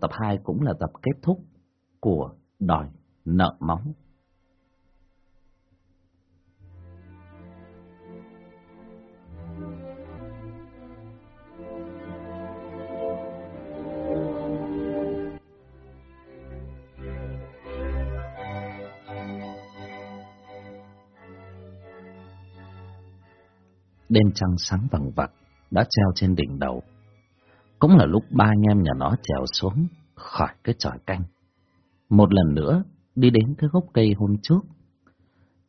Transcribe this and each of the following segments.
Tập 2 cũng là tập kết thúc của Đòi Nợ Máu. Đêm trăng sáng vằng vặc đã treo trên đỉnh đầu. Cũng là lúc ba anh em nhà nó trèo xuống khỏi cái tròi canh. Một lần nữa đi đến cái gốc cây hôm trước.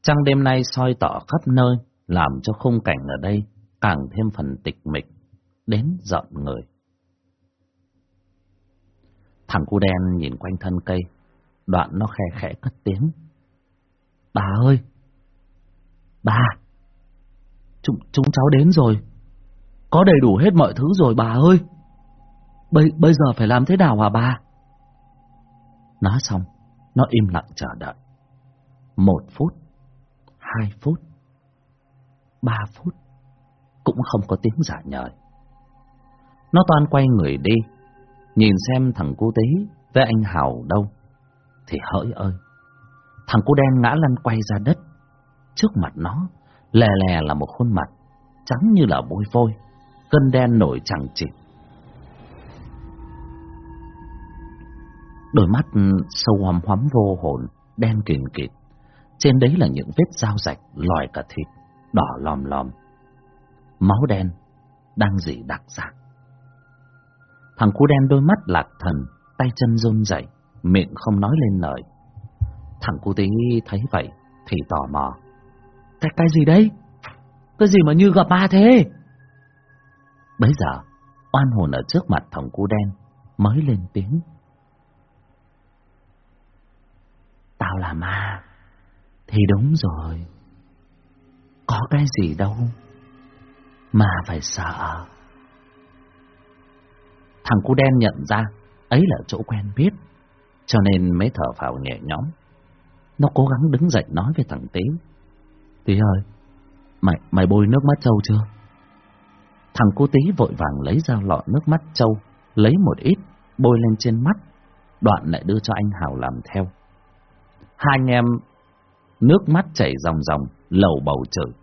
Trăng đêm nay soi tỏ khắp nơi, làm cho khung cảnh ở đây càng thêm phần tịch mịch, đến giận người. Thằng cu đen nhìn quanh thân cây, đoạn nó khe khẽ cất tiếng. Bà ơi! Bà! Chúng, chúng cháu đến rồi. Có đầy đủ hết mọi thứ rồi bà ơi. Bây, bây giờ phải làm thế nào hả bà? Nói xong, nó im lặng chờ đợi. Một phút, hai phút, ba phút, cũng không có tiếng giả nhời. Nó toan quay người đi, nhìn xem thằng cô tí với anh Hào đâu. Thì hỡi ơi, thằng cô đen ngã lăn quay ra đất. Trước mặt nó, lè lè là một khuôn mặt, trắng như là bôi phôi cân đen nổi chẳng chịt. Đôi mắt sâu hoắm hoắm vô hồn, đen kịt kịt. Trên đấy là những vết dao rạch lòi cả thịt, đỏ lòm lòm. Máu đen đang dỉ đặc ra. Thằng cu đen đôi mắt lạc thần, tay chân run rẩy, miệng không nói lên lời. Thằng cu tí thấy vậy thì tò mò. Cái cái gì đấy? Cái gì mà như gặp ma thế? Bấy giờ, oan hồn ở trước mặt thằng cu đen mới lên tiếng. Tao là ma. Thì đúng rồi. Có cái gì đâu. Mà phải sợ. Thằng cu đen nhận ra ấy là chỗ quen biết. Cho nên mới thở phào nhẹ nhõm. Nó cố gắng đứng dậy nói với thằng Tí. Tí ơi, mày, mày bôi nước mắt trâu chưa? Thằng cô Tí vội vàng lấy ra lọ nước mắt trâu, lấy một ít, bôi lên trên mắt, đoạn lại đưa cho anh Hào làm theo. Hai anh em nước mắt chảy ròng ròng, lầu bầu chửi.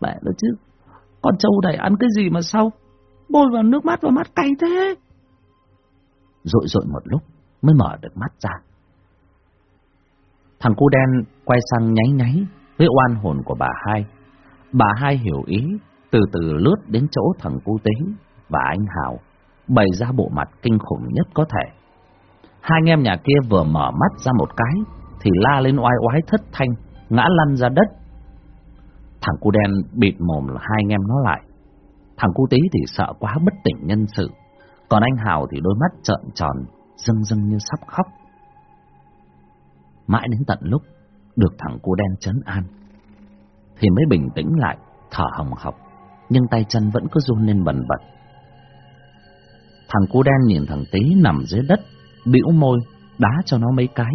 Mẹ nó chứ, con trâu này ăn cái gì mà sao? Bôi vào nước mắt vào mắt cay thế. Rội rội một lúc mới mở được mắt ra. Thằng cu đen quay sang nháy nháy với oan hồn của bà hai. Bà hai hiểu ý, từ từ lướt đến chỗ thằng cu tính và anh Hào, bày ra bộ mặt kinh khủng nhất có thể. Hai anh em nhà kia vừa mở mắt ra một cái, thì la lên oai oái thất thanh, ngã lăn ra đất. Thằng cu đen bịt mồm là hai anh em nó lại. Thằng cu tí thì sợ quá bất tỉnh nhân sự, còn anh Hào thì đôi mắt trợn tròn, rưng rưng như sắp khóc. Mãi đến tận lúc được thằng cu đen chấn an, thì mới bình tĩnh lại, thở hồng hộc, nhưng tay chân vẫn cứ run lên bần bật. Thằng cu đen nhìn thằng tí nằm dưới đất, bĩu môi, đá cho nó mấy cái,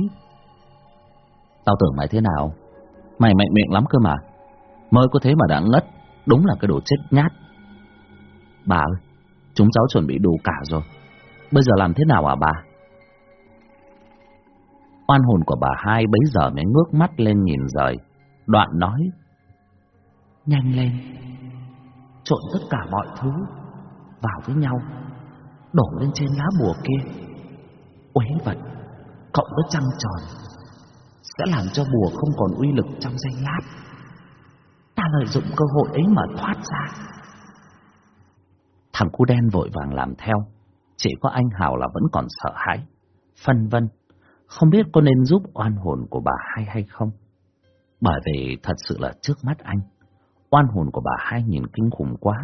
Tao tưởng mày thế nào? Mày mạnh miệng lắm cơ mà. Mới có thế mà đã ngất. Đúng là cái đồ chết nhát Bà ơi, Chúng cháu chuẩn bị đủ cả rồi. Bây giờ làm thế nào à bà? Oan hồn của bà hai bấy giờ mới ngước mắt lên nhìn rời. Đoạn nói, Nhanh lên. Trộn tất cả mọi thứ Vào với nhau. Đổ lên trên lá bùa kia. Uế vật Cộng với trăng tròn sẽ làm cho bùa không còn uy lực trong giây lát. Ta lợi dụng cơ hội ấy mà thoát ra. Thằng cu đen vội vàng làm theo, chỉ có anh Hào là vẫn còn sợ hãi, phân vân, không biết có nên giúp oan hồn của bà hai hay không. Bởi vì thật sự là trước mắt anh, oan hồn của bà hai nhìn kinh khủng quá.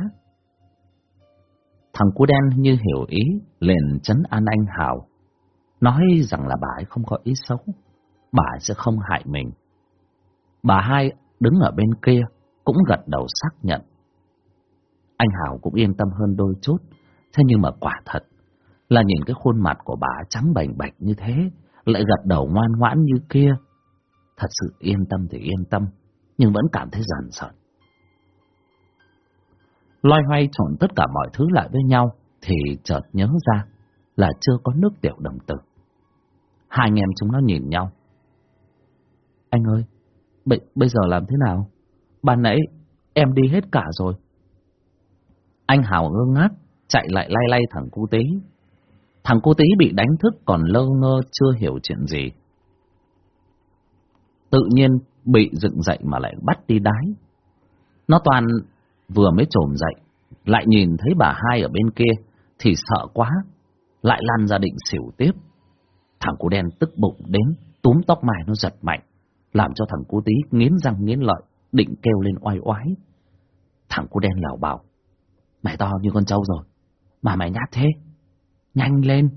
Thằng cu đen như hiểu ý, liền chấn an anh Hào, nói rằng là bà ấy không có ý xấu bà sẽ không hại mình. Bà hai đứng ở bên kia cũng gật đầu xác nhận. Anh Hào cũng yên tâm hơn đôi chút, thế nhưng mà quả thật là nhìn cái khuôn mặt của bà trắng bành bạch như thế, lại gật đầu ngoan ngoãn như kia. Thật sự yên tâm thì yên tâm, nhưng vẫn cảm thấy giận sợn. Loay hoay trộn tất cả mọi thứ lại với nhau, thì chợt nhớ ra, là chưa có nước tiểu đồng tử. Hai anh em chúng nó nhìn nhau. Anh ơi, bây, bây giờ làm thế nào? Ban nãy em đi hết cả rồi. Anh Hào ngơ ngác, chạy lại lay lay thằng cu tí. Thằng cu tí bị đánh thức còn lơ ngơ chưa hiểu chuyện gì. Tự nhiên bị dựng dậy mà lại bắt đi đái. Nó toàn vừa mới trồm dậy, lại nhìn thấy bà hai ở bên kia thì sợ quá, lại lăn ra định xỉu tiếp. Thằng cu đen tức bụng đến, túm tóc mày nó giật mạnh, làm cho thằng cu tí nghiến răng nghiến lợi, định kêu lên oai oái. Thằng cu đen lảo bảo, mày to như con trâu rồi, mà mày nhát thế. Nhanh lên,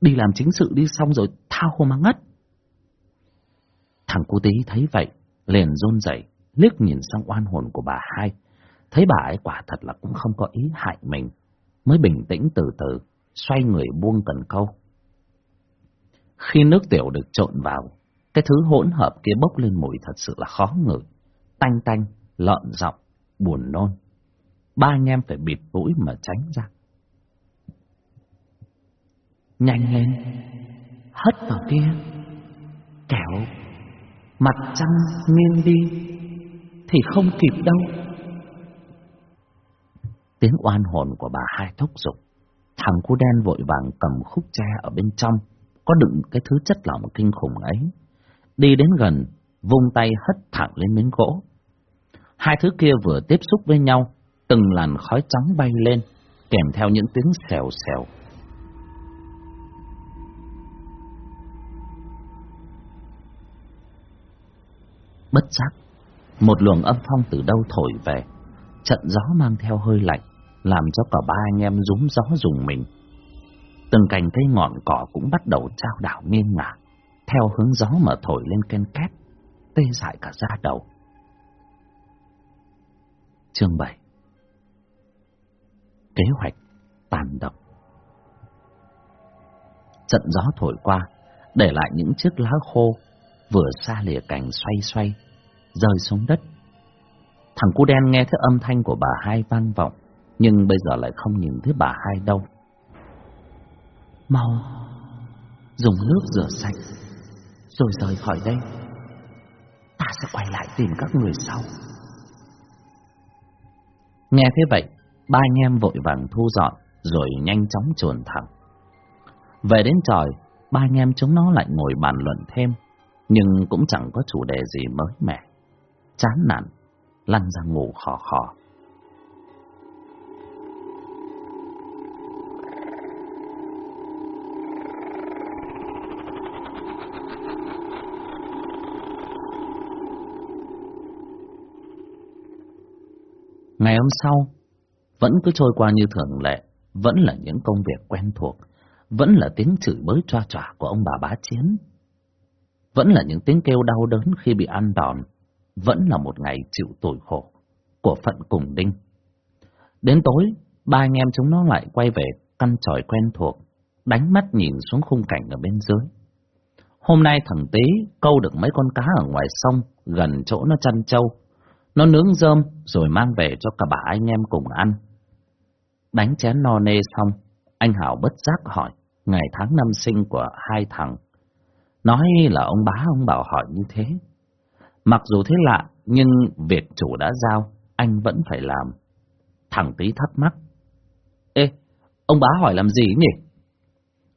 đi làm chính sự đi xong rồi thao hồ mà ngất. Thằng cu tí thấy vậy, liền rôn dậy, liếc nhìn sang oan hồn của bà hai, thấy bà ấy quả thật là cũng không có ý hại mình, mới bình tĩnh từ từ, xoay người buông cần câu. Khi nước tiểu được trộn vào, cái thứ hỗn hợp kia bốc lên mùi thật sự là khó ngửi, tanh tanh, lợn giọng, buồn nôn. Ba anh em phải bịt mũi mà tránh ra. Nhanh lên, hất vào kia, kẻo mặt trăng nghiêng đi, thì không kịp đâu. Tiếng oan hồn của bà hai thúc giục, thằng cu đen vội vàng cầm khúc tre ở bên trong, có đựng cái thứ chất lỏng kinh khủng ấy. Đi đến gần, vung tay hất thẳng lên miếng gỗ. Hai thứ kia vừa tiếp xúc với nhau, từng làn khói trắng bay lên, kèm theo những tiếng xèo xèo. Bất giác, một luồng âm phong từ đâu thổi về, trận gió mang theo hơi lạnh, làm cho cả ba anh em rúm gió dùng mình. Từng cành cây ngọn cỏ cũng bắt đầu trao đảo nghiêng ngả, theo hướng gió mà thổi lên ken két, tê dại cả da đầu. Chương 7 Kế hoạch tàn độc Trận gió thổi qua, để lại những chiếc lá khô, vừa xa lìa cành xoay xoay, rơi xuống đất. Thằng cu đen nghe thấy âm thanh của bà hai vang vọng, nhưng bây giờ lại không nhìn thấy bà hai đâu. Mau, dùng nước rửa sạch, rồi rời khỏi đây. Ta sẽ quay lại tìm các người sau. Nghe thế vậy, ba anh em vội vàng thu dọn, rồi nhanh chóng chuồn thẳng. Về đến tròi, ba anh em chúng nó lại ngồi bàn luận thêm, nhưng cũng chẳng có chủ đề gì mới mẻ. Chán nản, lăn ra ngủ khò khò. Ngày hôm sau, vẫn cứ trôi qua như thường lệ, vẫn là những công việc quen thuộc, vẫn là tiếng chửi bới choa tròa của ông bà bá chiến. Vẫn là những tiếng kêu đau đớn khi bị ăn đòn, vẫn là một ngày chịu tội khổ của phận cùng đinh. Đến tối, ba anh em chúng nó lại quay về căn tròi quen thuộc, đánh mắt nhìn xuống khung cảnh ở bên dưới. Hôm nay thằng Tế câu được mấy con cá ở ngoài sông, gần chỗ nó chăn trâu. Nó nướng rơm rồi mang về cho cả bà anh em cùng ăn. Đánh chén no nê xong, anh Hảo bất giác hỏi ngày tháng năm sinh của hai thằng. Nói là ông bá ông bảo hỏi như thế. Mặc dù thế lạ, nhưng việc chủ đã giao, anh vẫn phải làm. Thằng tí thắc mắc. Ê, ông bá hỏi làm gì nhỉ?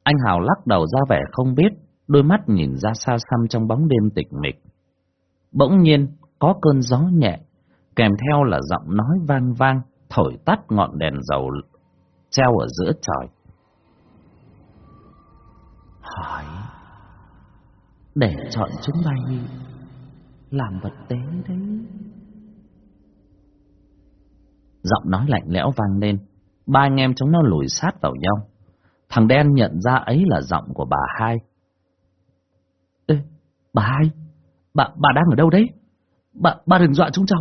Anh Hào lắc đầu ra vẻ không biết, đôi mắt nhìn ra xa xăm trong bóng đêm tịch mịch. Bỗng nhiên, có cơn gió nhẹ, kèm theo là giọng nói vang vang, thổi tắt ngọn đèn dầu treo ở giữa trời. Hỏi, để chọn chúng bay làm vật tế đấy. Giọng nói lạnh lẽo vang lên, ba anh em chúng nó lùi sát vào nhau. Thằng đen nhận ra ấy là giọng của bà hai. Ê, bà hai, bà, bà đang ở đâu đấy? Bà, bà đừng dọa chúng cháu.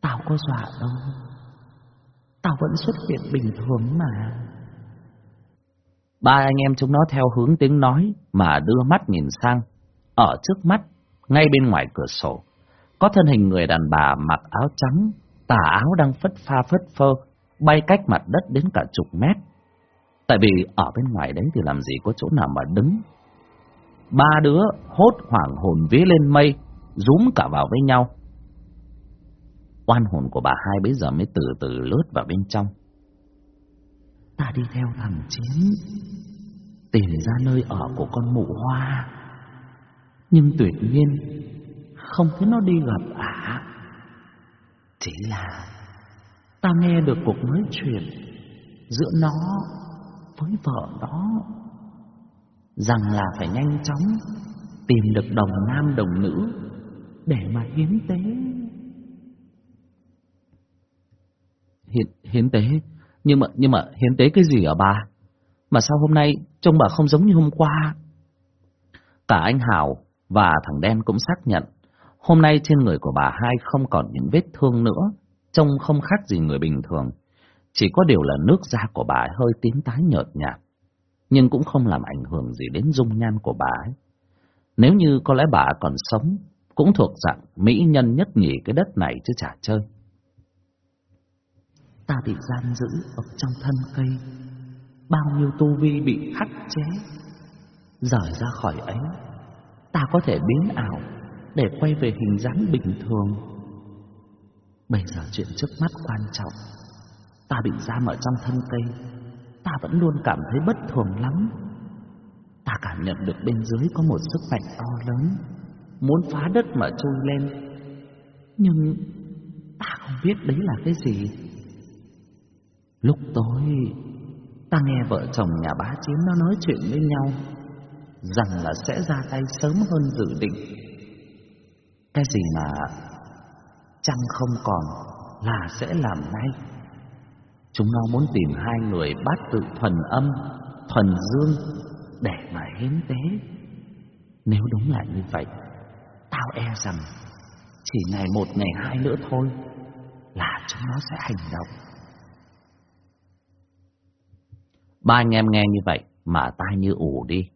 Tao có dọa đâu. Tao vẫn xuất hiện bình thường mà. Ba anh em chúng nó theo hướng tiếng nói mà đưa mắt nhìn sang. Ở trước mắt ngay bên ngoài cửa sổ, có thân hình người đàn bà mặc áo trắng, tà áo đang phất pha phất phơ, bay cách mặt đất đến cả chục mét. Tại vì ở bên ngoài đấy thì làm gì có chỗ nào mà đứng. Ba đứa hốt hoảng hồn vía lên mây, rúm cả vào với nhau. Oan hồn của bà hai bây giờ mới từ từ lướt vào bên trong. Ta đi theo thằng Chiến, tìm ra nơi ở của con mụ hoa. Nhưng tuyệt nhiên, không thấy nó đi gặp ả. Chỉ là ta nghe được cuộc nói chuyện giữa nó với vợ nó rằng là phải nhanh chóng tìm được đồng nam đồng nữ để mà hiến tế. Hiến, hiến tế? Nhưng mà nhưng mà hiến tế cái gì ở bà? Mà sao hôm nay trông bà không giống như hôm qua? Cả anh Hảo và thằng Đen cũng xác nhận hôm nay trên người của bà hai không còn những vết thương nữa, trông không khác gì người bình thường. Chỉ có điều là nước da của bà hơi tím tái nhợt nhạt, nhưng cũng không làm ảnh hưởng gì đến dung nhan của bà ấy. Nếu như có lẽ bà còn sống, cũng thuộc dạng mỹ nhân nhất nhì cái đất này chứ chả chơi. Ta bị giam giữ ở trong thân cây, bao nhiêu tu vi bị khắc chế. Rời ra khỏi ấy, ta có thể biến ảo để quay về hình dáng bình thường. Bây giờ chuyện trước mắt quan trọng Ta bị giam ở trong thân cây Ta vẫn luôn cảm thấy bất thường lắm Ta cảm nhận được bên dưới có một sức mạnh to lớn Muốn phá đất mà trôi lên. Nhưng Ta không biết đấy là cái gì. Lúc tối Ta nghe vợ chồng nhà bá chiến nó nói chuyện với nhau Rằng là sẽ ra tay sớm hơn dự định. Cái gì mà Chăng không còn là sẽ làm ngay. Chúng nó muốn tìm hai người bát tự thuần âm, thuần dương để mà hiến tế. Nếu đúng là như vậy, tao e rằng chỉ ngày một ngày hai nữa thôi là chúng nó sẽ hành động. Ba anh em nghe như vậy mà tai như ủ đi,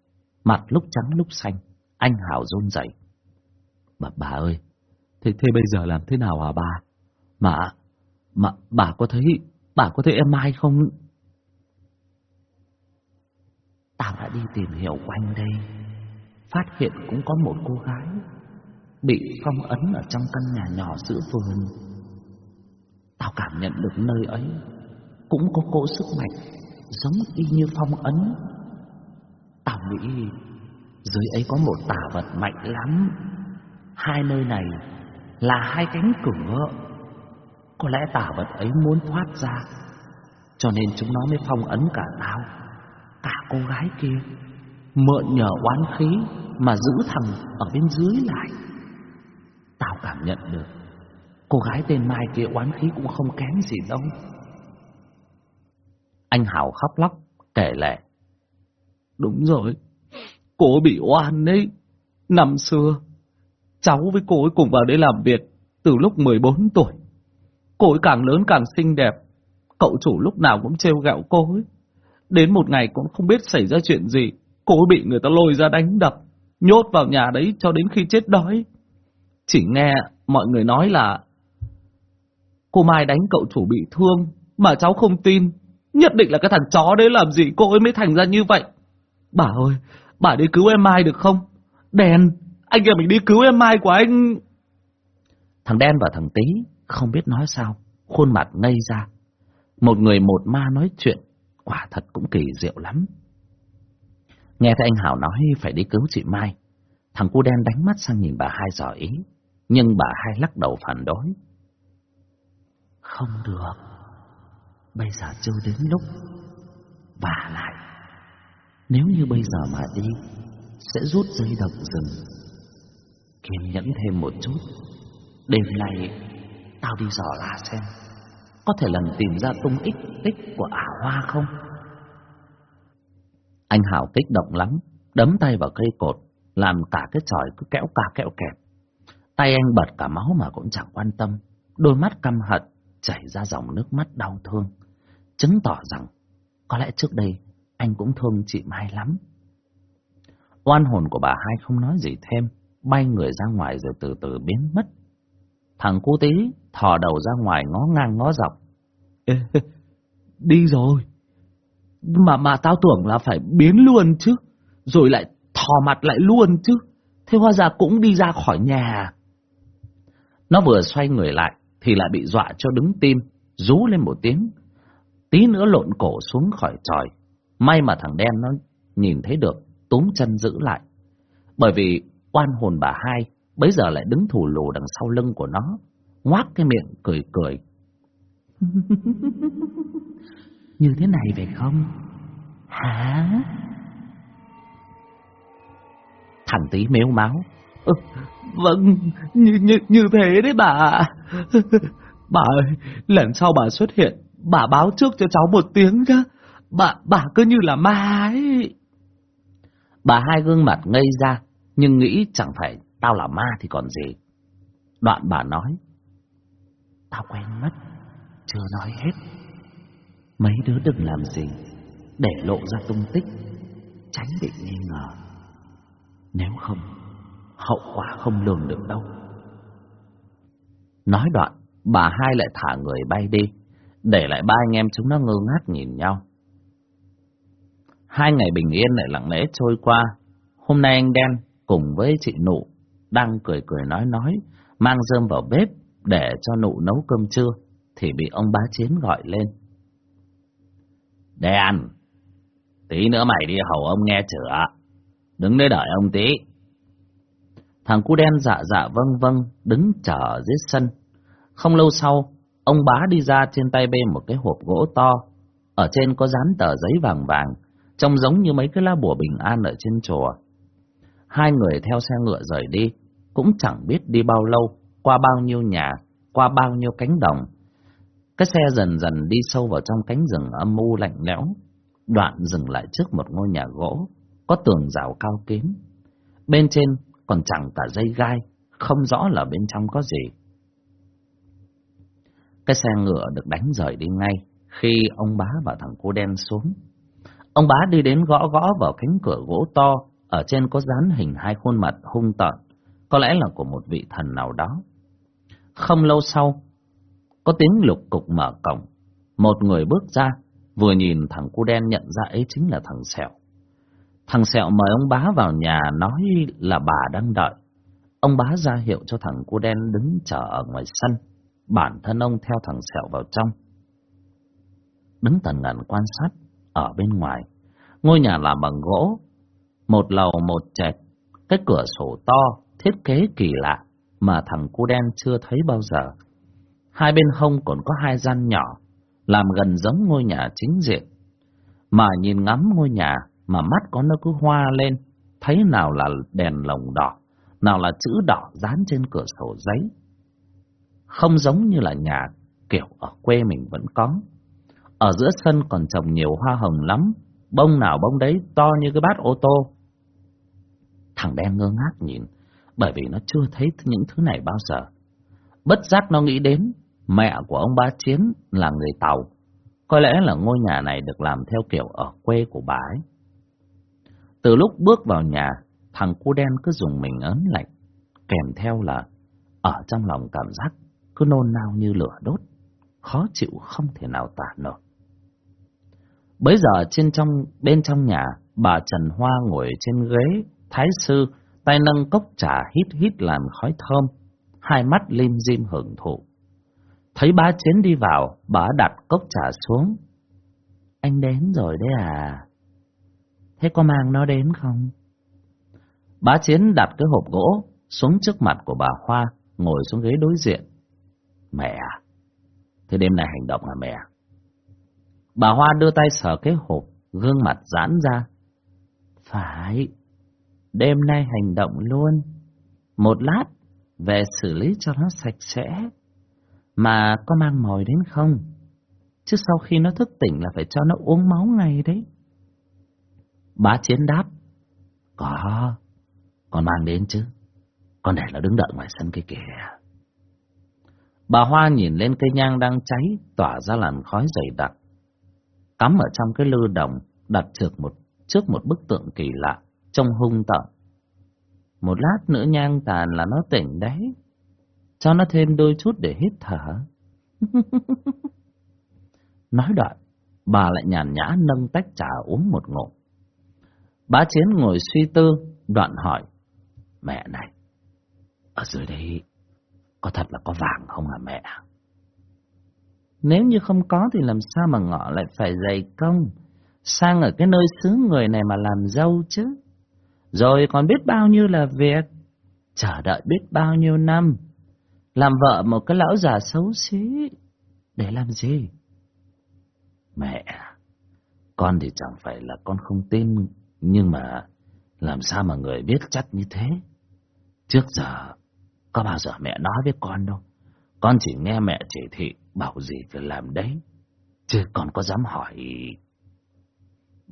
mặt lúc trắng lúc xanh, anh Hảo run rẩy. Bà, bà ơi, thế, thế bây giờ làm thế nào hả bà? Mà, mà bà có thấy Bà có thấy em Mai không? Tao đã đi tìm hiểu quanh đây Phát hiện cũng có một cô gái Bị phong ấn ở trong căn nhà nhỏ giữa vườn. Tao cảm nhận được nơi ấy Cũng có cỗ sức mạnh Giống y như phong ấn. Tao nghĩ Dưới ấy có một tà vật mạnh lắm. Hai nơi này Là hai cánh cửa có lẽ tà vật ấy muốn thoát ra, Cho nên chúng nó mới phong ấn cả tao, Cả cô gái kia, Mượn nhờ oán khí Mà giữ thằng ở bên dưới lại. Tao cảm nhận được Cô gái tên Mai kia oán khí cũng không kém gì đâu Anh Hảo khóc lóc, Kể lệ Đúng rồi, Cô bị oan đấy Năm xưa, Cháu với cô ấy cùng vào đây làm việc Từ lúc 14 tuổi Cô ấy càng lớn càng xinh đẹp. Cậu chủ lúc nào cũng trêu gạo cô ấy. Đến một ngày cũng không biết xảy ra chuyện gì. Cô ấy bị người ta lôi ra đánh đập. Nhốt vào nhà đấy cho đến khi chết đói. Chỉ nghe mọi người nói là Cô Mai đánh cậu chủ bị thương Mà cháu không tin. Nhất định là cái thằng chó đấy làm gì cô ấy mới thành ra như vậy. Bà ơi Bà đi cứu em Mai được không? Đèn Anh kia mình đi cứu em Mai của anh. Thằng Đen và thằng tý không biết nói sao, khuôn mặt ngây ra. Một người một ma nói chuyện, quả thật cũng kỳ diệu lắm. Nghe thấy anh Hảo nói phải đi cứu chị Mai, thằng cu đen đánh mắt sang nhìn bà hai dò ý, nhưng bà hai lắc đầu phản đối. Không được, bây giờ chưa đến lúc, và lại, nếu như bây giờ mà đi, sẽ rút dây độc rừng. Kiên nhẫn thêm một chút, đêm nay Tao đi dò la xem Có thể lần tìm ra tung ích tích của ả hoa không Anh Hảo kích động lắm Đấm tay vào cây cột Làm cả cái tròi cứ kéo ca kéo kẹp Tay anh bật cả máu mà cũng chẳng quan tâm Đôi mắt căm hận Chảy ra dòng nước mắt đau thương Chứng tỏ rằng Có lẽ trước đây anh cũng thương chị Mai lắm Oan hồn của bà hai không nói gì thêm Bay người ra ngoài rồi từ từ biến mất Thằng cu tí thò đầu ra ngoài ngó ngang ngó dọc. Ê, đi rồi. Mà mà tao tưởng là phải biến luôn chứ. Rồi lại thò mặt lại luôn chứ. Thế hóa ra cũng đi ra khỏi nhà. Nó vừa xoay người lại thì lại bị dọa cho đứng tim, rú lên một tiếng. Tí nữa lộn cổ xuống khỏi tròi. May mà thằng đen nó nhìn thấy được, túm chân giữ lại. Bởi vì oan hồn bà hai bấy giờ lại đứng thủ lù đằng sau lưng của nó, ngoác cái miệng cười cười. Như thế này phải không? Hả? Thằng tí mếu máu. Ờ, vâng, như, như, như thế đấy bà. bà ơi, lần sau bà xuất hiện, bà báo trước cho cháu một tiếng chứ. Bà, bà cứ như là ma ấy. Bà hai gương mặt ngây ra, nhưng nghĩ chẳng phải tao là ma thì còn gì. Đoạn bà nói, tao quen mất, chưa nói hết. Mấy đứa đừng làm gì, để lộ ra tung tích, tránh bị nghi ngờ. Nếu không, hậu quả không lường được đâu. Nói đoạn, bà hai lại thả người bay đi, để lại ba anh em chúng nó ngơ ngác nhìn nhau. Hai ngày bình yên lại lặng lẽ trôi qua. Hôm nay anh đen cùng với chị nụ đang cười cười nói nói, mang rơm vào bếp để cho nụ nấu cơm trưa, thì bị ông bá chiến gọi lên. Đen, tí nữa mày đi hầu ông nghe chữa, đứng đấy đợi ông tí. Thằng cu đen dạ dạ vâng vâng, đứng chờ dưới sân. Không lâu sau, ông bá đi ra trên tay bê một cái hộp gỗ to, ở trên có dán tờ giấy vàng vàng, trông giống như mấy cái lá bùa bình an ở trên chùa. Hai người theo xe ngựa rời đi, cũng chẳng biết đi bao lâu, qua bao nhiêu nhà, qua bao nhiêu cánh đồng. Cái xe dần dần đi sâu vào trong cánh rừng âm u lạnh lẽo, đoạn dừng lại trước một ngôi nhà gỗ, có tường rào cao kín. Bên trên còn chẳng cả dây gai, không rõ là bên trong có gì. Cái xe ngựa được đánh rời đi ngay khi ông bá và thằng cô đen xuống. Ông bá đi đến gõ gõ vào cánh cửa gỗ to, ở trên có dán hình hai khuôn mặt hung tợn, có lẽ là của một vị thần nào đó. Không lâu sau, có tiếng lục cục mở cổng, một người bước ra, vừa nhìn thằng cô đen nhận ra ấy chính là thằng Sẹo. Thằng Sẹo mời ông bá vào nhà nói là bà đang đợi. Ông bá ra hiệu cho thằng cu đen đứng chờ ở ngoài sân, bản thân ông theo thằng Sẹo vào trong. Đứng tần ngần quan sát, ở bên ngoài, ngôi nhà làm bằng gỗ, một lầu một trệt, cái cửa sổ to, thiết kế kỳ lạ mà thằng cu đen chưa thấy bao giờ. Hai bên hông còn có hai gian nhỏ, làm gần giống ngôi nhà chính diện. Mà nhìn ngắm ngôi nhà mà mắt có nó cứ hoa lên, thấy nào là đèn lồng đỏ, nào là chữ đỏ dán trên cửa sổ giấy. Không giống như là nhà kiểu ở quê mình vẫn có. Ở giữa sân còn trồng nhiều hoa hồng lắm, bông nào bông đấy to như cái bát ô tô. Thằng đen ngơ ngác nhìn, bởi vì nó chưa thấy những thứ này bao giờ. Bất giác nó nghĩ đến mẹ của ông ba Chiến là người Tàu. Có lẽ là ngôi nhà này được làm theo kiểu ở quê của bà ấy. Từ lúc bước vào nhà, thằng cu đen cứ dùng mình ớn lạnh, kèm theo là ở trong lòng cảm giác cứ nôn nao như lửa đốt, khó chịu không thể nào tả nổi. Bấy giờ trên trong bên trong nhà, bà Trần Hoa ngồi trên ghế thái sư, tay nâng cốc trà hít hít làn khói thơm, hai mắt lim dim hưởng thụ. Thấy bá chiến đi vào, bà đặt cốc trà xuống. Anh đến rồi đấy à? Thế có mang nó đến không? Bá chiến đặt cái hộp gỗ xuống trước mặt của bà Hoa, ngồi xuống ghế đối diện. Mẹ à? Thế đêm nay hành động hả mẹ? Bà Hoa đưa tay sờ cái hộp, gương mặt giãn ra. Phải, đêm nay hành động luôn. Một lát, về xử lý cho nó sạch sẽ. Mà có mang mồi đến không? Chứ sau khi nó thức tỉnh là phải cho nó uống máu ngay đấy. Bá Chiến đáp. Có, con mang đến chứ. Con để nó đứng đợi ngoài sân kia kìa. Bà Hoa nhìn lên cây nhang đang cháy, tỏa ra làn khói dày đặc. Cắm ở trong cái lư đồng, đặt trước một, trước một bức tượng kỳ lạ, trông hung tợn. Một lát nữa nhang tàn là nó tỉnh đấy. Cho nó thêm đôi chút để hít thở. Nói đoạn, bà lại nhàn nhã nâng tách trà uống một ngụm. Bá Chiến ngồi suy tư, đoạn hỏi, mẹ này, ở dưới đây có thật là có vàng không hả mẹ? Nếu như không có thì làm sao mà ngọ lại phải dày công, sang ở cái nơi xứ người này mà làm dâu chứ? Rồi còn biết bao nhiêu là việc, chờ đợi biết bao nhiêu năm, làm vợ một cái lão già xấu xí, để làm gì? Mẹ, con thì chẳng phải là con không tin, nhưng mà làm sao mà người biết chắc như thế? Trước giờ, có bao giờ mẹ nói với con đâu. Con chỉ nghe mẹ chỉ thị, bảo gì phải làm đấy. Chứ còn có dám hỏi...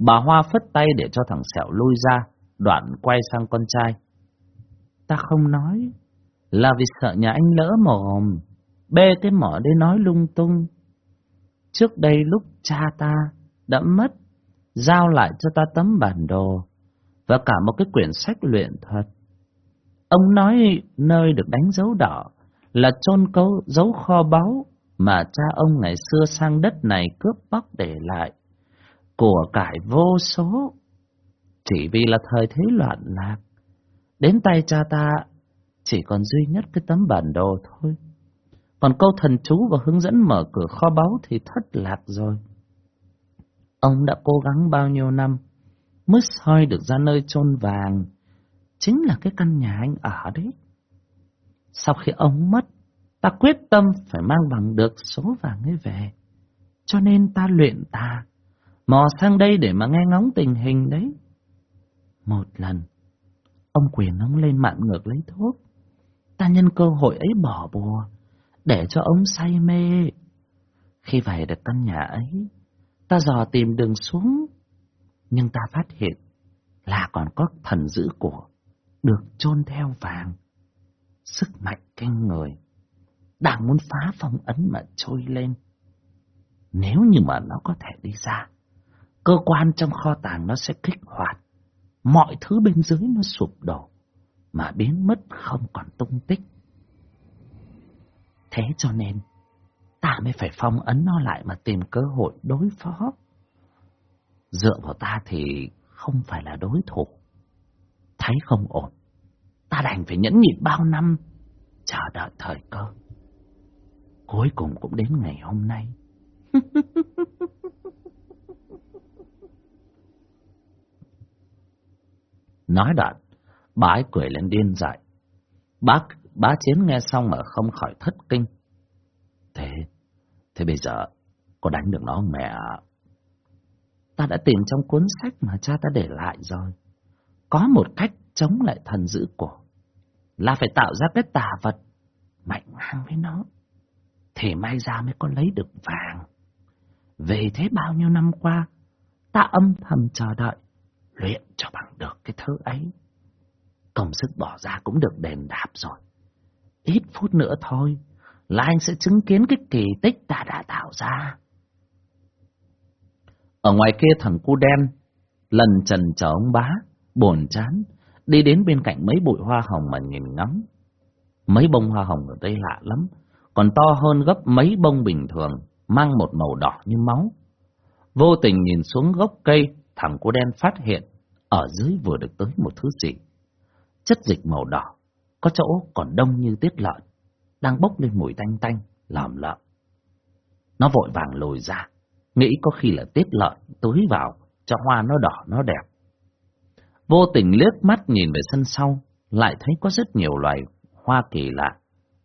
Bà Hoa phất tay để cho thằng Sẹo lui ra, đoạn quay sang con trai. Ta không nói, là vì sợ nhà anh lỡ mồm, bê cái mỏ để nói lung tung. Trước đây lúc cha ta đã mất, giao lại cho ta tấm bản đồ và cả một cái quyển sách luyện thuật. Ông nói nơi được đánh dấu đỏ là chôn cấu dấu kho báu mà cha ông ngày xưa sang đất này cướp bóc để lại. Của cải vô số, chỉ vì là thời thế loạn lạc. Đến tay cha ta chỉ còn duy nhất cái tấm bản đồ thôi. Còn câu thần chú và hướng dẫn mở cửa kho báu thì thất lạc rồi. Ông đã cố gắng bao nhiêu năm mới soi được ra nơi chôn vàng. Chính là cái căn nhà anh ở đấy. Sau khi ông mất, ta quyết tâm phải mang bằng được số vàng ấy về. Cho nên ta luyện ta, mò sang đây để mà nghe ngóng tình hình đấy. Một lần, ông quyền ông lên mạng ngược lấy thuốc. Ta nhân cơ hội ấy bỏ bùa, để cho ông say mê. Khi về được căn nhà ấy, ta dò tìm đường xuống, nhưng ta phát hiện là còn có thần dữ của được chôn theo vàng. Sức mạnh kinh người, đang muốn phá phong ấn mà trôi lên. Nếu như mà nó có thể đi ra, cơ quan trong kho tàng nó sẽ kích hoạt, mọi thứ bên dưới nó sụp đổ, mà biến mất không còn tung tích. Thế cho nên, ta mới phải phong ấn nó lại mà tìm cơ hội đối phó. Dựa vào ta thì không phải là đối thủ. Thấy không ổn, ta đành phải nhẫn nhịn bao năm, chờ đợi thời cơ. Cuối cùng cũng đến ngày hôm nay. Nói đoạn, bà ấy cười lên điên dại. Bác, bá chiến nghe xong mà không khỏi thất kinh. Thế, thế bây giờ, có đánh được nó không mẹ Ta đã tìm trong cuốn sách mà cha ta để lại rồi. Có một cách chống lại thần dữ cổ. Là phải tạo ra cái tà vật mạnh ngang với nó. Thì may ra mới có lấy được vàng. Về thế bao nhiêu năm qua, ta âm thầm chờ đợi, luyện cho bằng được cái thứ ấy. Công sức bỏ ra cũng được đền đáp rồi. Ít phút nữa thôi, là anh sẽ chứng kiến cái kỳ tích ta đã tạo ra. Ở ngoài kia thằng cu đen, lần trần chờ ông bá, buồn chán, đi đến bên cạnh mấy bụi hoa hồng mà nhìn ngắm. Mấy bông hoa hồng ở đây lạ lắm, còn to hơn gấp mấy bông bình thường, mang một màu đỏ như máu. Vô tình nhìn xuống gốc cây, thằng cu đen phát hiện, ở dưới vừa được tới một thứ gì. Chất dịch màu đỏ, có chỗ còn đông như tiết lợn, đang bốc lên mùi tanh tanh, làm lợn. Nó vội vàng lồi ra, nghĩ có khi là tiết lợn tưới vào, cho hoa nó đỏ nó đẹp. Vô tình liếc mắt nhìn về sân sau, lại thấy có rất nhiều loài hoa kỳ lạ,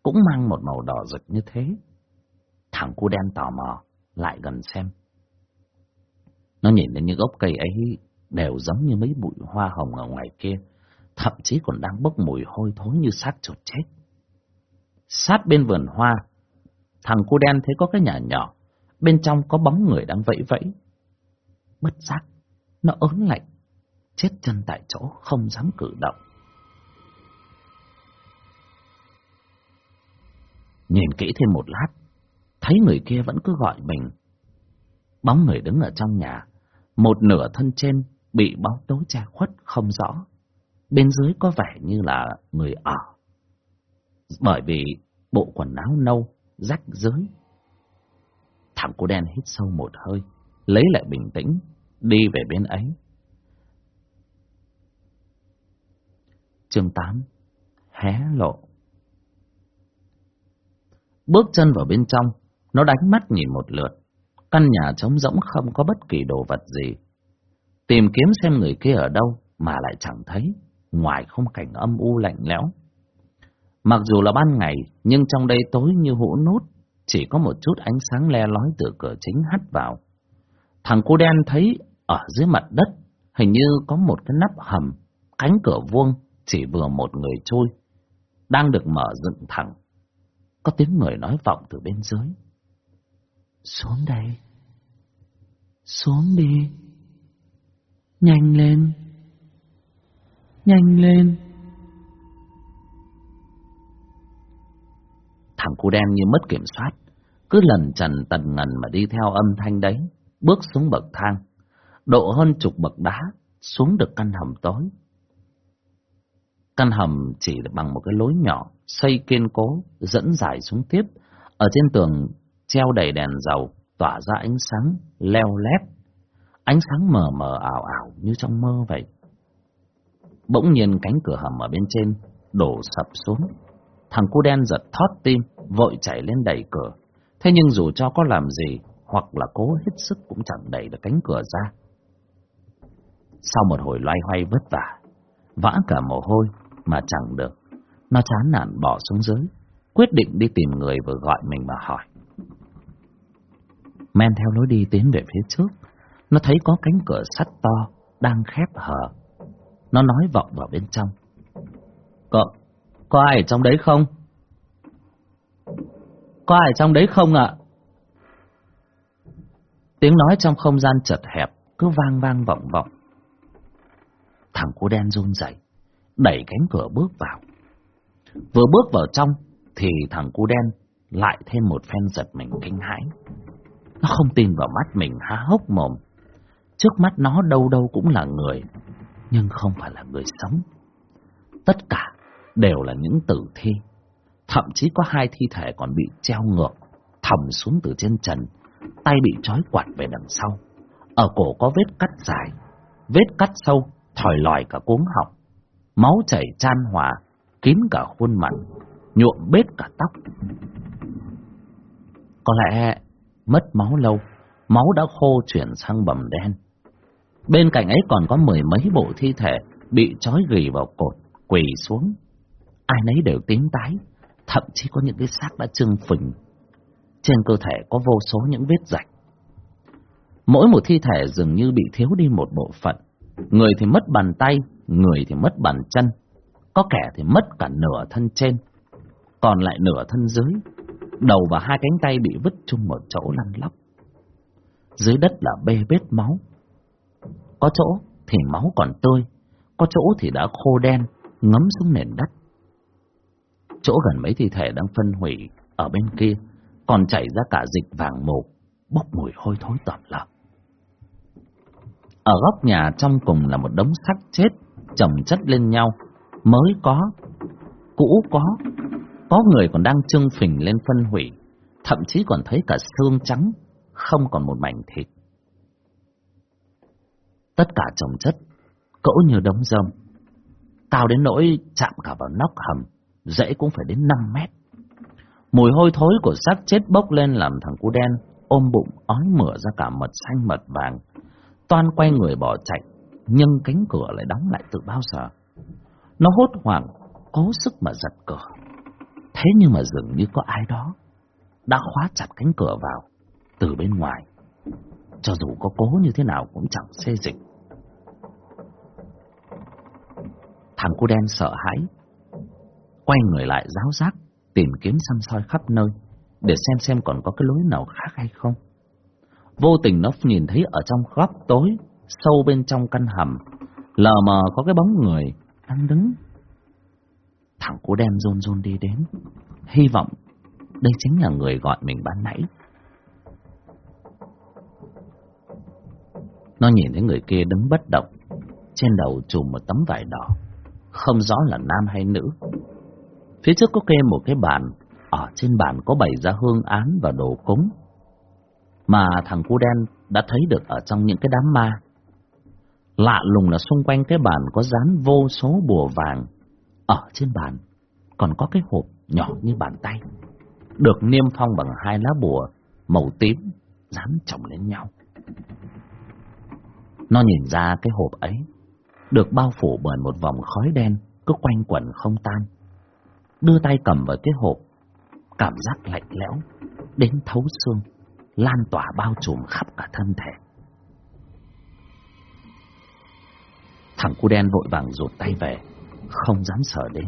cũng mang một màu đỏ rực như thế. Thằng cu đen tò mò, lại gần xem. Nó nhìn đến những gốc cây ấy đều giống như mấy bụi hoa hồng ở ngoài kia, thậm chí còn đang bốc mùi hôi thối như xác chuột chết. Sát bên vườn hoa, thằng cu đen thấy có cái nhà nhỏ, bên trong có bóng người đang vẫy vẫy. Bất giác, nó ớn lạnh, chết chân tại chỗ không dám cử động. Nhìn kỹ thêm một lát, thấy người kia vẫn cứ gọi mình. Bóng người đứng ở trong nhà, một nửa thân trên bị bóng tối che khuất không rõ. Bên dưới có vẻ như là người ở. Bởi vì bộ quần áo nâu, rách rưới. Thằng cô đen hít sâu một hơi, lấy lại bình tĩnh, đi về bên ấy. Chương 8 Hé lộ Bước chân vào bên trong, nó đánh mắt nhìn một lượt. Căn nhà trống rỗng không có bất kỳ đồ vật gì. Tìm kiếm xem người kia ở đâu mà lại chẳng thấy, ngoài không cảnh âm u lạnh lẽo. Mặc dù là ban ngày, nhưng trong đây tối như hũ nốt chỉ có một chút ánh sáng le lói từ cửa chính hắt vào. Thằng cô đen thấy ở dưới mặt đất, hình như có một cái nắp hầm, cánh cửa vuông, chỉ vừa một người chui, đang được mở dựng thẳng. Có tiếng người nói vọng từ bên dưới. Xuống đây. Xuống đi. Nhanh lên. Nhanh lên. Thằng cu đen như mất kiểm soát, cứ lần trần tần ngần mà đi theo âm thanh đấy, bước xuống bậc thang, độ hơn chục bậc đá, xuống được căn hầm tối. Căn hầm chỉ bằng một cái lối nhỏ, xây kiên cố, dẫn dài xuống tiếp. Ở trên tường treo đầy đèn dầu, tỏa ra ánh sáng leo lét. Ánh sáng mờ mờ ảo ảo như trong mơ vậy. Bỗng nhiên cánh cửa hầm ở bên trên đổ sập xuống. Thằng cu đen giật thót tim, vội chạy lên đẩy cửa. Thế nhưng dù cho có làm gì, hoặc là cố hết sức cũng chẳng đẩy được cánh cửa ra. Sau một hồi loay hoay vất vả, vã cả mồ hôi mà chẳng được, nó chán nản bỏ xuống dưới, quyết định đi tìm người vừa gọi mình mà hỏi. Men theo lối đi tiến về phía trước, nó thấy có cánh cửa sắt to đang khép hờ. Nó nói vọng vào bên trong. Có, có ai ở trong đấy không? Có ai ở trong đấy không ạ? Tiếng nói trong không gian chật hẹp, cứ vang vang vọng vọng. Thằng cô đen run rẩy, đẩy cánh cửa bước vào. Vừa bước vào trong, thì thằng cu đen lại thêm một phen giật mình kinh hãi. Nó không tin vào mắt mình há hốc mồm. Trước mắt nó đâu đâu cũng là người, nhưng không phải là người sống. Tất cả đều là những tử thi. Thậm chí có hai thi thể còn bị treo ngược, thầm xuống từ trên trần, tay bị trói quạt về đằng sau. Ở cổ có vết cắt dài, vết cắt sâu, thòi lòi cả cuống họng. Máu chảy chan hòa, kín cả khuôn mặt, nhuộm bết cả tóc. Có lẽ mất máu lâu, máu đã khô chuyển sang bầm đen. Bên cạnh ấy còn có mười mấy bộ thi thể bị trói gỉ vào cột, quỳ xuống. Ai nấy đều tím tái, thậm chí có những cái xác đã trương phình. Trên cơ thể có vô số những vết rạch. Mỗi một thi thể dường như bị thiếu đi một bộ phận. Người thì mất bàn tay, người thì mất bàn chân. Có kẻ thì mất cả nửa thân trên, còn lại nửa thân dưới. Đầu và hai cánh tay bị vứt chung một chỗ lăn lóc. Dưới đất là bê bết máu. Có chỗ thì máu còn tươi, có chỗ thì đã khô đen, ngấm xuống nền đất. Chỗ gần mấy thi thể đang phân hủy ở bên kia, còn chảy ra cả dịch vàng mục bốc mùi hôi thối tẩm lợp. Ở góc nhà trong cùng là một đống xác chết chồng chất lên nhau, mới có, cũ có, có người còn đang trưng phình lên phân hủy, thậm chí còn thấy cả xương trắng, không còn một mảnh thịt. Tất cả chồng chất, cỡ như đống rơm, cao đến nỗi chạm cả vào nóc hầm, dễ cũng phải đến 5 mét. Mùi hôi thối của xác chết bốc lên làm thằng cu đen ôm bụng ói mửa ra cả mật xanh mật vàng. Toan quay người bỏ chạy, nhưng cánh cửa lại đóng lại từ bao giờ. Nó hốt hoảng, cố sức mà giật cửa. Thế nhưng mà dường như có ai đó đã khóa chặt cánh cửa vào từ bên ngoài. Cho dù có cố như thế nào cũng chẳng xê dịch. Thằng cu đen sợ hãi, quay người lại giáo giác, tìm kiếm xăm soi khắp nơi, để xem xem còn có cái lối nào khác hay không. Vô tình nó nhìn thấy ở trong góc tối, sâu bên trong căn hầm, lờ mờ có cái bóng người đang đứng. Thằng cô đen rôn rôn đi đến, hy vọng đây chính là người gọi mình ban nãy. Nó nhìn thấy người kia đứng bất động, trên đầu trùm một tấm vải đỏ, không rõ là nam hay nữ. Phía trước có kê một cái bàn, ở trên bàn có bày ra hương án và đồ cúng. mà thằng cu đen đã thấy được ở trong những cái đám ma. Lạ lùng là xung quanh cái bàn có dán vô số bùa vàng. Ở trên bàn còn có cái hộp nhỏ như bàn tay, được niêm phong bằng hai lá bùa màu tím dán chồng lên nhau. Nó nhìn ra cái hộp ấy được bao phủ bởi một vòng khói đen cứ quanh quẩn không tan. Đưa tay cầm vào cái hộp, cảm giác lạnh lẽo đến thấu xương, lan tỏa bao trùm khắp cả thân thể. Thằng cu đen vội vàng rụt tay về, không dám sợ đến.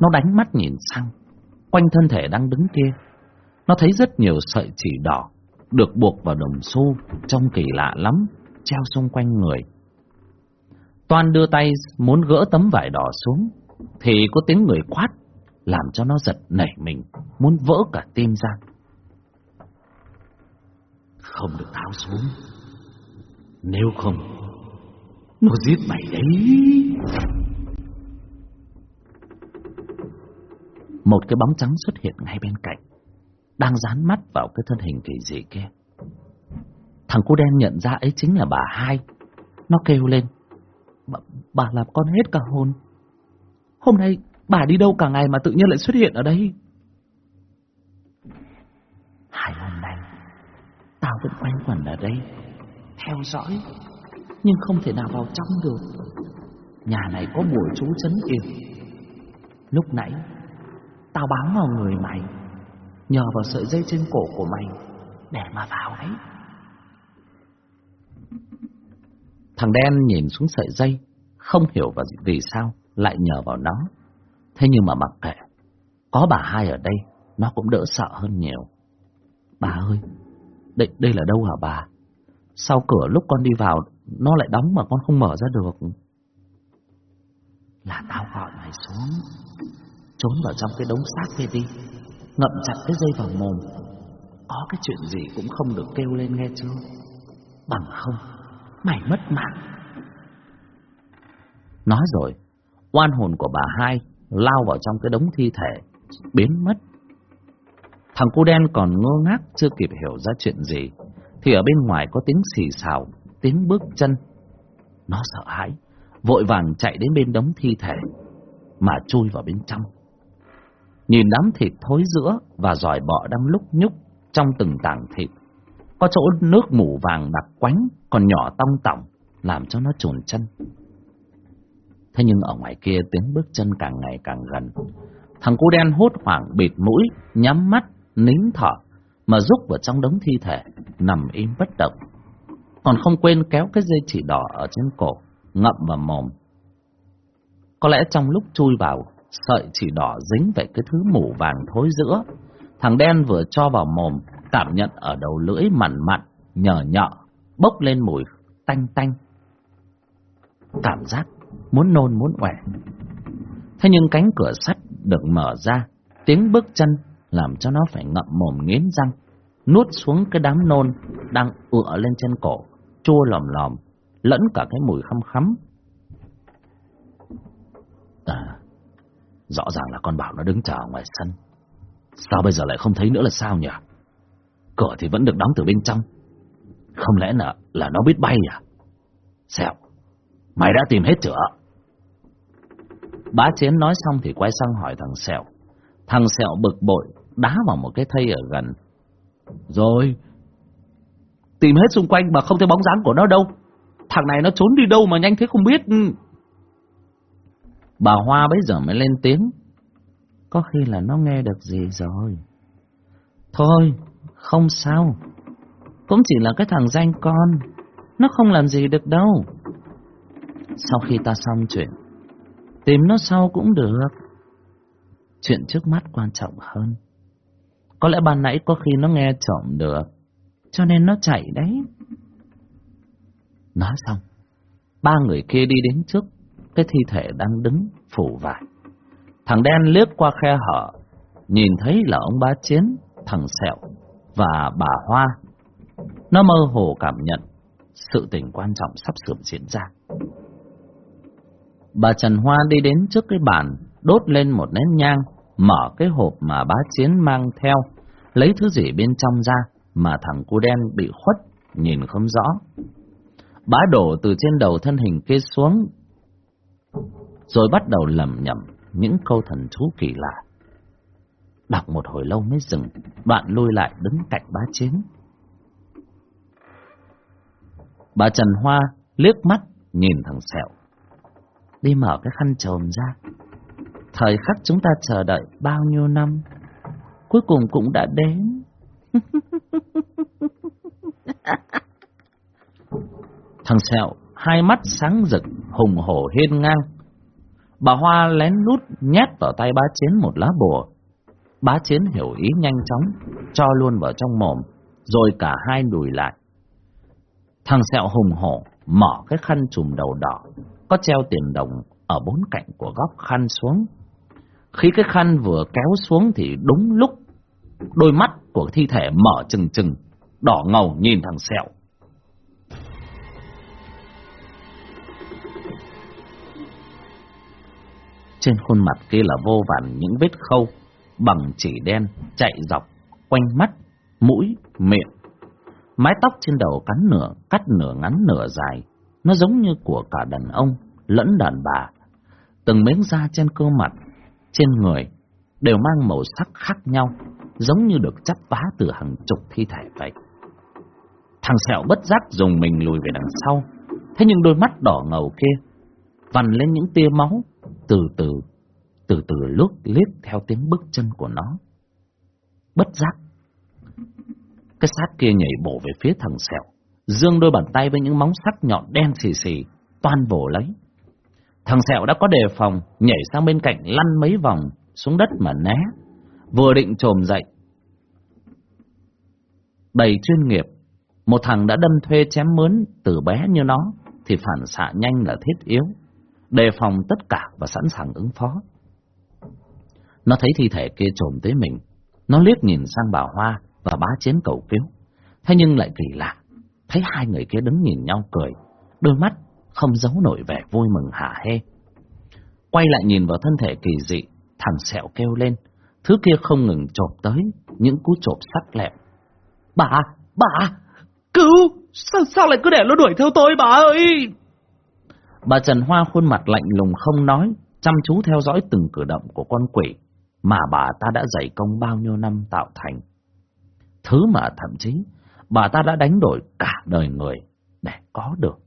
Nó đánh mắt nhìn sang, quanh thân thể đang đứng kia. Nó thấy rất nhiều sợi chỉ đỏ, được buộc vào đồng xu, trông kỳ lạ lắm, treo xung quanh người. Toan đưa tay muốn gỡ tấm vải đỏ xuống, thì có tiếng người quát, làm cho nó giật nảy mình, muốn vỡ cả tim ra. Không được tháo xuống, nếu không, nó giết mày đấy. Một cái bóng trắng xuất hiện ngay bên cạnh, đang dán mắt vào cái thân hình kỳ dị kia. Thằng cô đen nhận ra ấy chính là bà hai. Nó kêu lên. Bà, bà làm con hết cả hồn. Hôm nay bà đi đâu cả ngày mà tự nhiên lại xuất hiện ở đây? Hai hôm nay, tao vẫn quanh quẩn ở đây, theo dõi, nhưng không thể nào vào trong được. Nhà này có bùa chú chấn kìa. Lúc nãy, tao bám vào người mày, nhờ vào sợi dây trên cổ của mày để mà vào đấy. Thằng đen nhìn xuống sợi dây, không hiểu vào vì sao lại nhờ vào nó. Thế nhưng mà mặc kệ, có bà hai ở đây, nó cũng đỡ sợ hơn nhiều. Bà ơi, đây, đây là đâu hả bà? Sau cửa lúc con đi vào, nó lại đóng mà con không mở ra được. Là tao gọi mày xuống, trốn vào trong cái đống xác kia đi, ngậm chặt cái dây vào mồm. Có cái chuyện gì cũng không được kêu lên nghe chưa? Bằng không, mày mất mạng. Nói rồi, oan hồn của bà hai lao vào trong cái đống thi thể, biến mất. Thằng cu đen còn ngơ ngác chưa kịp hiểu ra chuyện gì, thì ở bên ngoài có tiếng xì xào, tiếng bước chân. Nó sợ hãi, vội vàng chạy đến bên đống thi thể, mà chui vào bên trong. Nhìn đám thịt thối giữa và giỏi bọ đang lúc nhúc trong từng tảng thịt. Có chỗ nước mủ vàng đặc quánh, còn nhỏ tong tỏng, làm cho nó trồn chân. Thế nhưng ở ngoài kia tiếng bước chân càng ngày càng gần. Thằng cu đen hốt hoảng bịt mũi, nhắm mắt, nín thở, mà rúc vào trong đống thi thể, nằm im bất động. Còn không quên kéo cái dây chỉ đỏ ở trên cổ, ngậm vào mồm. Có lẽ trong lúc chui vào, sợi chỉ đỏ dính về cái thứ mủ vàng thối giữa. Thằng đen vừa cho vào mồm, cảm nhận ở đầu lưỡi mặn mặn, nhờ nhọ, bốc lên mùi tanh tanh. Cảm giác muốn nôn muốn quẻ. Thế nhưng cánh cửa sắt được mở ra, tiếng bước chân làm cho nó phải ngậm mồm nghiến răng, nuốt xuống cái đám nôn đang ựa lên trên cổ, chua lòm lòm, lẫn cả cái mùi khăm khắm. À, rõ ràng là con bảo nó đứng chờ ngoài sân. Sao bây giờ lại không thấy nữa là sao nhỉ? Cửa thì vẫn được đóng từ bên trong. Không lẽ là, là nó biết bay à? Sẹo, mày đã tìm hết chưa? Bá Chiến nói xong thì quay sang hỏi thằng Sẹo. Thằng Sẹo bực bội, đá vào một cái thây ở gần. Rồi, tìm hết xung quanh mà không thấy bóng dáng của nó đâu. Thằng này nó trốn đi đâu mà nhanh thế không biết. Bà Hoa bấy giờ mới lên tiếng. Có khi là nó nghe được gì rồi. Thôi, không sao. Cũng chỉ là cái thằng danh con. Nó không làm gì được đâu. Sau khi ta xong chuyện, Tìm nó sau cũng được. Chuyện trước mắt quan trọng hơn. Có lẽ ban nãy có khi nó nghe trộm được, cho nên nó chạy đấy. Nói xong, ba người kia đi đến trước, cái thi thể đang đứng phủ vải. Thằng đen liếc qua khe hở, nhìn thấy là ông bá chiến, thằng sẹo và bà Hoa. Nó mơ hồ cảm nhận sự tình quan trọng sắp sửa diễn ra. Bà Trần Hoa đi đến trước cái bàn, đốt lên một nén nhang, mở cái hộp mà bá chiến mang theo, lấy thứ gì bên trong ra, mà thằng cu đen bị khuất, nhìn không rõ. Bá đổ từ trên đầu thân hình kia xuống, rồi bắt đầu lầm nhầm những câu thần chú kỳ lạ. Đọc một hồi lâu mới dừng, đoạn lui lại đứng cạnh bá chiến. Bà Trần Hoa liếc mắt nhìn thằng Sẹo. Đi mở cái khăn trồm ra. Thời khắc chúng ta chờ đợi bao nhiêu năm, cuối cùng cũng đã đến. thằng Sẹo hai mắt sáng rực, hùng hổ hiên ngang. Bà Hoa lén lút nhét vào tay bá chiến một lá bùa. Bá chiến hiểu ý nhanh chóng, cho luôn vào trong mồm, rồi cả hai lùi lại. Thằng Sẹo hùng hổ mở cái khăn trùm đầu đỏ, có treo tiền đồng ở bốn cạnh của góc khăn xuống. Khi cái khăn vừa kéo xuống thì đúng lúc đôi mắt của thi thể mở trừng trừng, đỏ ngầu nhìn thằng Sẹo. Trên khuôn mặt kia là vô vàn những vết khâu bằng chỉ đen chạy dọc quanh mắt, mũi, miệng. Mái tóc trên đầu cắn nửa, cắt nửa ngắn nửa dài, nó giống như của cả đàn ông lẫn đàn bà. Từng miếng da trên cơ mặt, trên người đều mang màu sắc khác nhau, giống như được chắp vá từ hàng chục thi thể vậy. Thằng sẹo bất giác dùng mình lùi về đằng sau, thế nhưng đôi mắt đỏ ngầu kia vằn lên những tia máu, từ từ, từ từ lướt liếc theo tiếng bước chân của nó. Bất giác, cái xác kia nhảy bổ về phía thằng sẹo, dương đôi bàn tay với những móng sắc nhọn đen xì xì, toan vồ lấy. Thằng sẹo đã có đề phòng, nhảy sang bên cạnh lăn mấy vòng xuống đất mà né, vừa định trồm dậy. Đầy chuyên nghiệp, một thằng đã đâm thuê chém mướn từ bé như nó, thì phản xạ nhanh là thiết yếu, đề phòng tất cả và sẵn sàng ứng phó. Nó thấy thi thể kia trồm tới mình, nó liếc nhìn sang bà Hoa và bá chiến cầu cứu. Thế nhưng lại kỳ lạ, thấy hai người kia đứng nhìn nhau cười, đôi mắt không giấu nổi vẻ vui mừng hả hê. Quay lại nhìn vào thân thể kỳ dị, thằng sẹo kêu lên, thứ kia không ngừng chộp tới, những cú chộp sắc lẹm. Bà, bà, cứu, sao, sao lại cứ để nó đuổi theo tôi bà ơi? Bà Trần Hoa khuôn mặt lạnh lùng không nói, chăm chú theo dõi từng cử động của con quỷ mà bà ta đã dày công bao nhiêu năm tạo thành. Thứ mà thậm chí bà ta đã đánh đổi cả đời người để có được.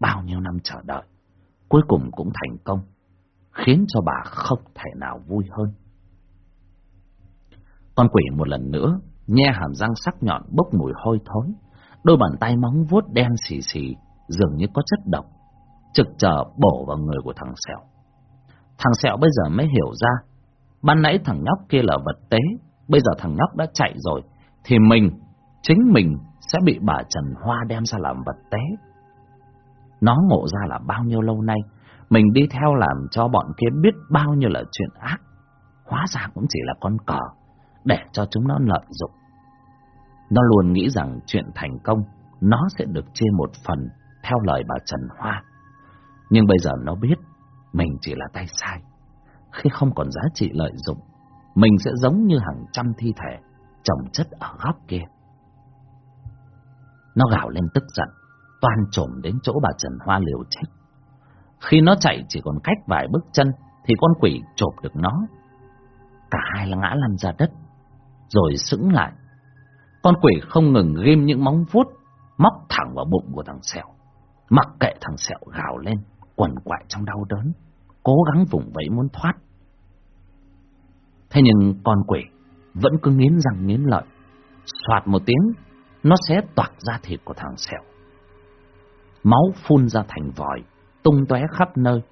Bao nhiêu năm chờ đợi, cuối cùng cũng thành công, khiến cho bà không thể nào vui hơn. Con quỷ một lần nữa, nhe hàm răng sắc nhọn bốc mùi hôi thối, đôi bàn tay móng vuốt đen xì xì, dường như có chất độc, trực chờ bổ vào người của thằng Sẹo. Thằng Sẹo bây giờ mới hiểu ra, ban nãy thằng nhóc kia là vật tế, bây giờ thằng nhóc đã chạy rồi, thì mình, chính mình sẽ bị bà Trần Hoa đem ra làm vật tế. Nó ngộ ra là bao nhiêu lâu nay, mình đi theo làm cho bọn kia biết bao nhiêu là chuyện ác, hóa ra cũng chỉ là con cờ, để cho chúng nó lợi dụng. Nó luôn nghĩ rằng chuyện thành công, nó sẽ được chia một phần theo lời bà Trần Hoa. Nhưng bây giờ nó biết, mình chỉ là tay sai. Khi không còn giá trị lợi dụng, mình sẽ giống như hàng trăm thi thể chồng chất ở góc kia. Nó gào lên tức giận, toàn trồm đến chỗ bà Trần Hoa liều chết. Khi nó chạy chỉ còn cách vài bước chân, thì con quỷ chộp được nó. Cả hai là ngã lăn ra đất, rồi sững lại. Con quỷ không ngừng ghim những móng vuốt, móc thẳng vào bụng của thằng Sẹo. Mặc kệ thằng Sẹo gào lên, quằn quại trong đau đớn, cố gắng vùng vẫy muốn thoát. Thế nhưng con quỷ vẫn cứ nghiến răng nghiến lợi. Soạt một tiếng, nó sẽ toạc ra thịt của thằng sẹo. Máu phun ra thành vòi, tung tóe khắp nơi.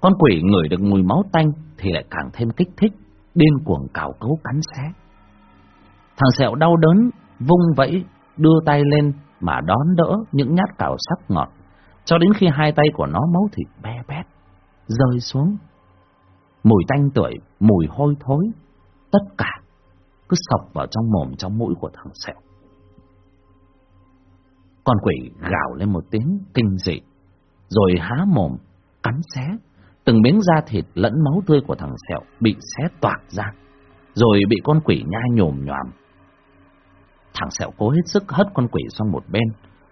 Con quỷ ngửi được mùi máu tanh thì lại càng thêm kích thích, điên cuồng cào cấu cắn xé. Thằng sẹo đau đớn, vung vẫy, đưa tay lên mà đón đỡ những nhát cào sắc ngọt, cho đến khi hai tay của nó máu thịt be bét, rơi xuống. Mùi tanh tưởi, mùi hôi thối, tất cả cứ sọc vào trong mồm trong mũi của thằng sẹo. Con quỷ gào lên một tiếng kinh dị, rồi há mồm, cắn xé, từng miếng da thịt lẫn máu tươi của thằng sẹo bị xé toạc ra, rồi bị con quỷ nhai nhồm nhòm. Thằng sẹo cố hết sức hất con quỷ sang một bên,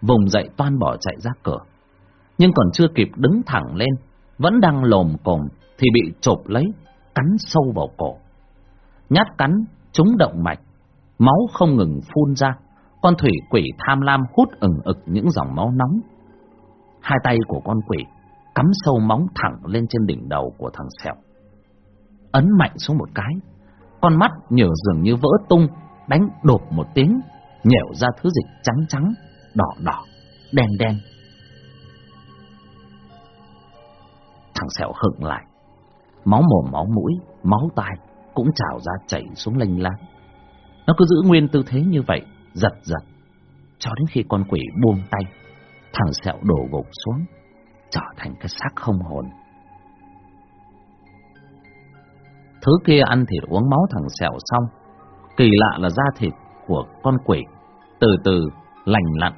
vùng dậy toan bỏ chạy ra cửa. Nhưng còn chưa kịp đứng thẳng lên, vẫn đang lồm cồm thì bị chộp lấy, cắn sâu vào cổ. Nhát cắn, trúng động mạch, máu không ngừng phun ra. Con thủy quỷ tham lam hút ừng ực những dòng máu nóng. Hai tay của con quỷ cắm sâu móng thẳng lên trên đỉnh đầu của thằng sẹo. Ấn mạnh xuống một cái, con mắt nhở dường như vỡ tung, đánh đột một tiếng, nhẻo ra thứ dịch trắng trắng, đỏ đỏ, đen đen. Thằng sẹo hững lại, máu mồm máu mũi, máu tai cũng trào ra chảy xuống lênh láng. Nó cứ giữ nguyên tư thế như vậy, giật giật, cho đến khi con quỷ buông tay, thằng sẹo đổ gục xuống, trở thành cái xác không hồn. Thứ kia ăn thịt uống máu thằng sẹo xong, kỳ lạ là da thịt của con quỷ, từ từ lành lặn.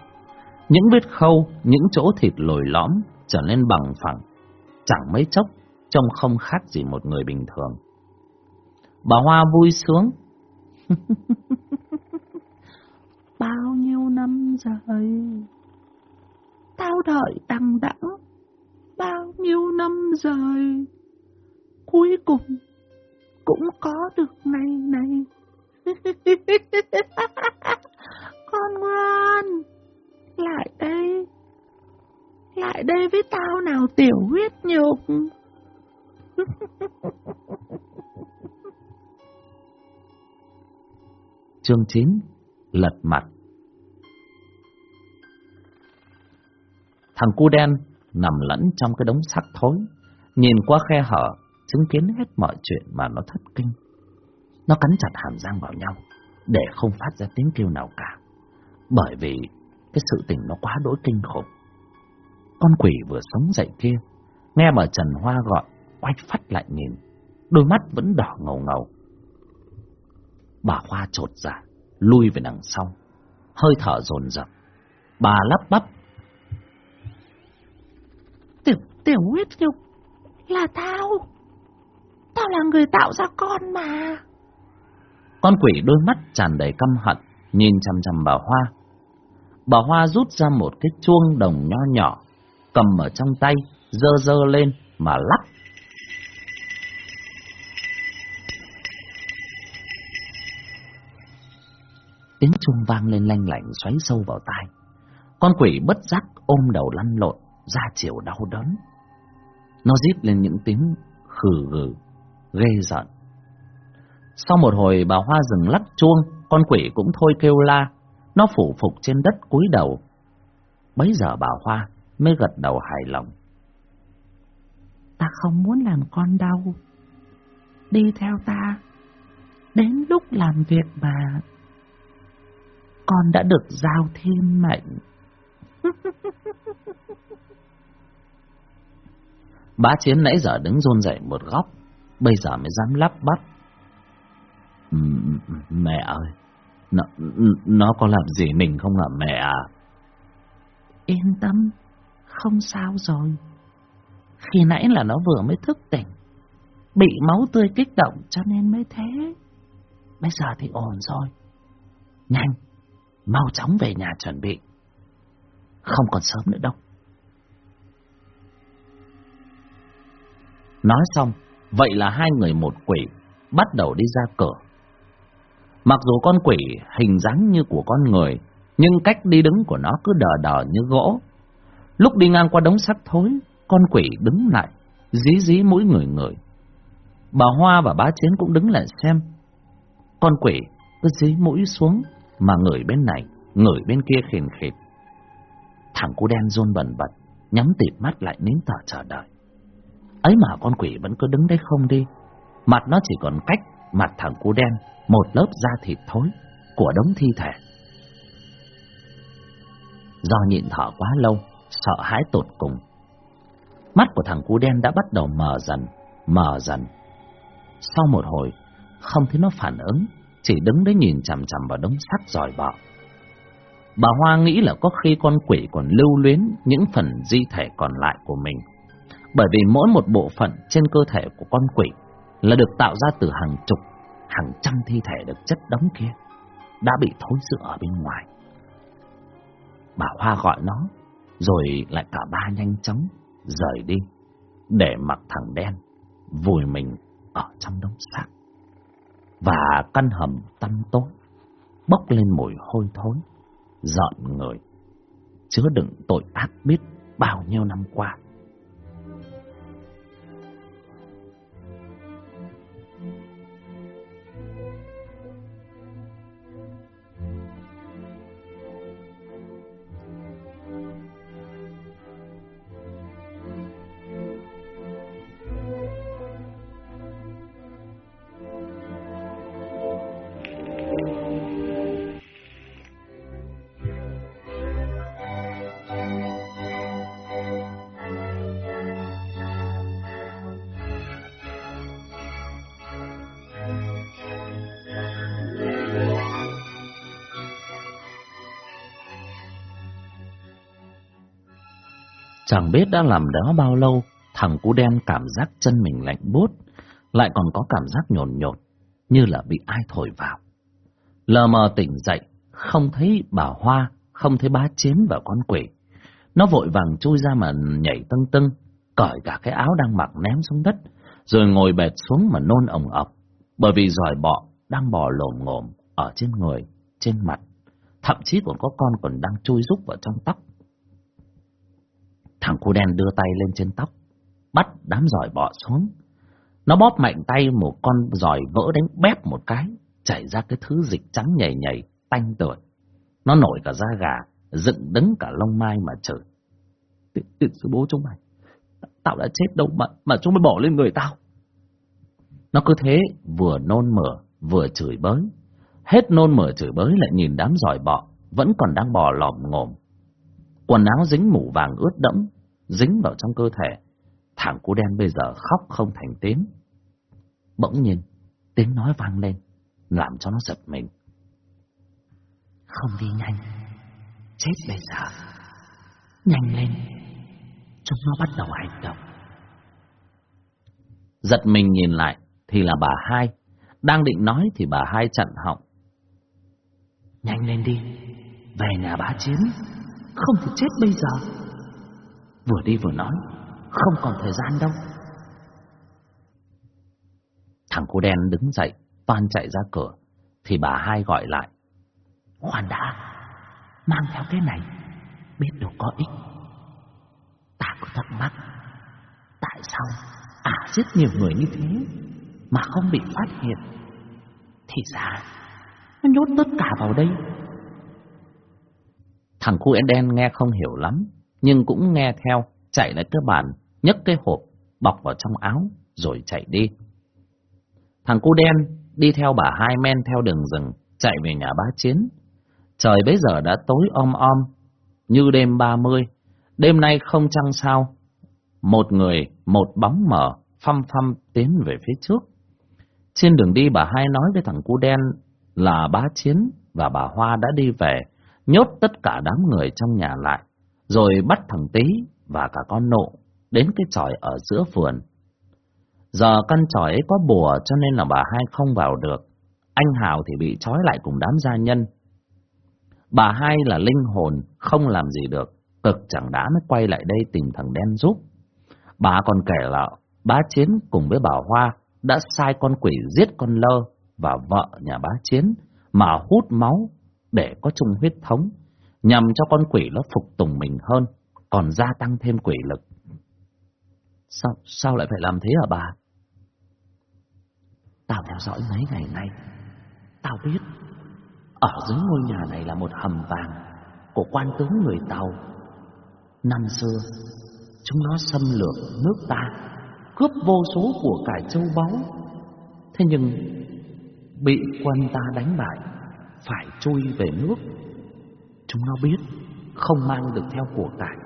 Những vết khâu, những chỗ thịt lồi lõm trở nên bằng phẳng, chẳng mấy chốc trông không khác gì một người bình thường. Bà Hoa vui sướng. Bao nhiêu năm rồi, tao đợi đằng đẵng, bao nhiêu năm rồi, cuối cùng cũng có được ngày này. Con ngoan, lại đây, lại đây với tao nào tiểu huyết nhục. Chương 9 Lật mặt Thằng cu đen nằm lẫn trong cái đống xác thối, nhìn qua khe hở, chứng kiến hết mọi chuyện mà nó thất kinh. Nó cắn chặt hàm răng vào nhau, để không phát ra tiếng kêu nào cả, bởi vì cái sự tình nó quá đỗi kinh khủng. Con quỷ vừa sống dậy kia, nghe bà Trần Hoa gọi, quay phát lại nhìn, đôi mắt vẫn đỏ ngầu ngầu. Bà Hoa trột dạ, lui về đằng sau, hơi thở dồn dập. Bà lắp bắp. Tiểu, tiểu huyết nhục, là tao. Tao là người tạo ra con mà. Con quỷ đôi mắt tràn đầy căm hận, nhìn chằm chằm bà Hoa. Bà Hoa rút ra một cái chuông đồng nho nhỏ, cầm ở trong tay, dơ dơ lên mà lắc. Tiếng chuông vang lên lanh lảnh xoáy sâu vào tai. Con quỷ bất giác ôm đầu lăn lộn, ra chiều đau đớn. Nó rít lên những tiếng khừ gừ, ghê giận. Sau một hồi bà Hoa dừng lắc chuông, con quỷ cũng thôi kêu la, nó phủ phục trên đất cúi đầu. Bấy giờ bà Hoa mới gật đầu hài lòng. Ta không muốn làm con đau. Đi theo ta, đến lúc làm việc mà con đã được giao thiên mệnh. Bá Chiến nãy giờ đứng rôn dậy một góc, bây giờ mới dám lắp bắp. Mẹ ơi, nó, nó có làm gì mình không hả mẹ à? Yên tâm, không sao rồi. Khi nãy là nó vừa mới thức tỉnh, bị máu tươi kích động cho nên mới thế. Bây giờ thì ổn rồi. Nhanh, mau chóng về nhà chuẩn bị. Không còn sớm nữa đâu. Nói xong, vậy là hai người một quỷ bắt đầu đi ra cửa. Mặc dù con quỷ hình dáng như của con người, nhưng cách đi đứng của nó cứ đờ đờ như gỗ. Lúc đi ngang qua đống xác thối, con quỷ đứng lại, dí dí mũi người người. Bà Hoa và bá Chiến cũng đứng lại xem. Con quỷ cứ dí mũi xuống, mà người bên này, người bên kia khền khịt. Thằng cu đen run bần bật, nhắm tịt mắt lại nín thở chờ đợi. Ấy mà con quỷ vẫn cứ đứng đấy không đi, mặt nó chỉ còn cách mặt thằng cu đen một lớp da thịt thối của đống thi thể. Do nhịn thở quá lâu, sợ hãi tột cùng. Mắt của thằng cu đen đã bắt đầu mờ dần, mờ dần. Sau một hồi, không thấy nó phản ứng, chỉ đứng đấy nhìn chằm chằm vào đống sắt giỏi bọ. Bà Hoa nghĩ là có khi con quỷ còn lưu luyến những phần di thể còn lại của mình. Bởi vì mỗi một bộ phận trên cơ thể của con quỷ là được tạo ra từ hàng chục hàng trăm thi thể được chất đóng kia. đã bị thối rữa ở bên ngoài. Bà Hoa gọi nó, rồi lại cả ba nhanh chóng rời đi, để mặc thằng đen vùi mình ở trong đống xác. Và căn hầm tăm tối, bốc lên mùi hôi thối, dọn người, chứa đựng tội ác biết bao nhiêu năm qua. Chẳng biết đã làm đó bao lâu, thằng cu đen cảm giác chân mình lạnh buốt, lại còn có cảm giác nhồn nhột, như là bị ai thổi vào. Lờ mờ tỉnh dậy, không thấy bà Hoa, không thấy bá chiếm và con quỷ. Nó vội vàng chui ra mà nhảy tưng tưng, cởi cả cái áo đang mặc ném xuống đất, rồi ngồi bệt xuống mà nôn ồng ọc, bởi vì giỏi bọ đang bò lồm ngồm ở trên người, trên mặt. Thậm chí còn có con còn đang chui rúc vào trong tóc. Thằng cu đen đưa tay lên trên tóc, bắt đám giỏi bọ xuống. Nó bóp mạnh tay một con giỏi vỡ đánh bép một cái, chảy ra cái thứ dịch trắng nhảy nhảy, tanh tưởi. Nó nổi cả da gà, dựng đứng cả lông mai mà chửi. Tiện sư bố chúng mày, tao đã chết đâu mà, mà chúng mày bỏ lên người tao. Nó cứ thế, vừa nôn mửa, vừa chửi bới. Hết nôn mửa chửi bới lại nhìn đám giỏi bọ, vẫn còn đang bò lòm ngồm, Quần áo dính mủ vàng ướt đẫm, dính vào trong cơ thể. Thằng cu đen bây giờ khóc không thành tiếng. Bỗng nhiên, tiếng nói vang lên, làm cho nó giật mình. Không đi nhanh, chết bây giờ. Nhanh lên, chúng nó bắt đầu hành động. Giật mình nhìn lại, thì là bà hai. Đang định nói thì bà hai chặn họng. Nhanh lên đi, về nhà bá chiến. Không thể chết bây giờ. Vừa đi vừa nói Không còn thời gian đâu. Thằng cô đen đứng dậy Toan chạy ra cửa Thì bà hai gọi lại. Khoan đã Mang theo cái này Biết đâu có ích. Ta có thắc mắc Tại sao à giết nhiều người như thế Mà không bị phát hiện? Thì ra Nó nhốt tất cả vào đây Thằng cu én đen nghe không hiểu lắm, nhưng cũng nghe theo, chạy lại cái bàn, nhấc cái hộp, bọc vào trong áo, rồi chạy đi. Thằng cu đen đi theo bà hai men theo đường rừng, chạy về nhà bá chiến. Trời bấy giờ đã tối om om, như đêm ba mươi. Đêm nay không trăng sao. Một người, một bóng mở, phăm phăm tiến về phía trước. Trên đường đi bà hai nói với thằng cu đen là bá chiến và bà Hoa đã đi về nhốt tất cả đám người trong nhà lại, rồi bắt thằng Tý và cả con nộ đến cái tròi ở giữa vườn. Giờ căn tròi ấy có bùa cho nên là bà hai không vào được. Anh Hào thì bị trói lại cùng đám gia nhân. Bà hai là linh hồn, không làm gì được, cực chẳng đã mới quay lại đây tìm thằng đen giúp. Bà còn kể là bá chiến cùng với bà Hoa đã sai con quỷ giết con lơ và vợ nhà bá chiến mà hút máu để có chung huyết thống, nhằm cho con quỷ nó phục tùng mình hơn, còn gia tăng thêm quỷ lực. Sao, sao lại phải làm thế hả bà? Tao theo dõi mấy ngày nay, tao biết, ở dưới ngôi nhà này là một hầm vàng của quan tướng người Tàu. Năm xưa, chúng nó xâm lược nước ta, cướp vô số của cải châu báu. Thế nhưng, bị quân ta đánh bại, phải chui về nước. Chúng nó biết không mang được theo của cải,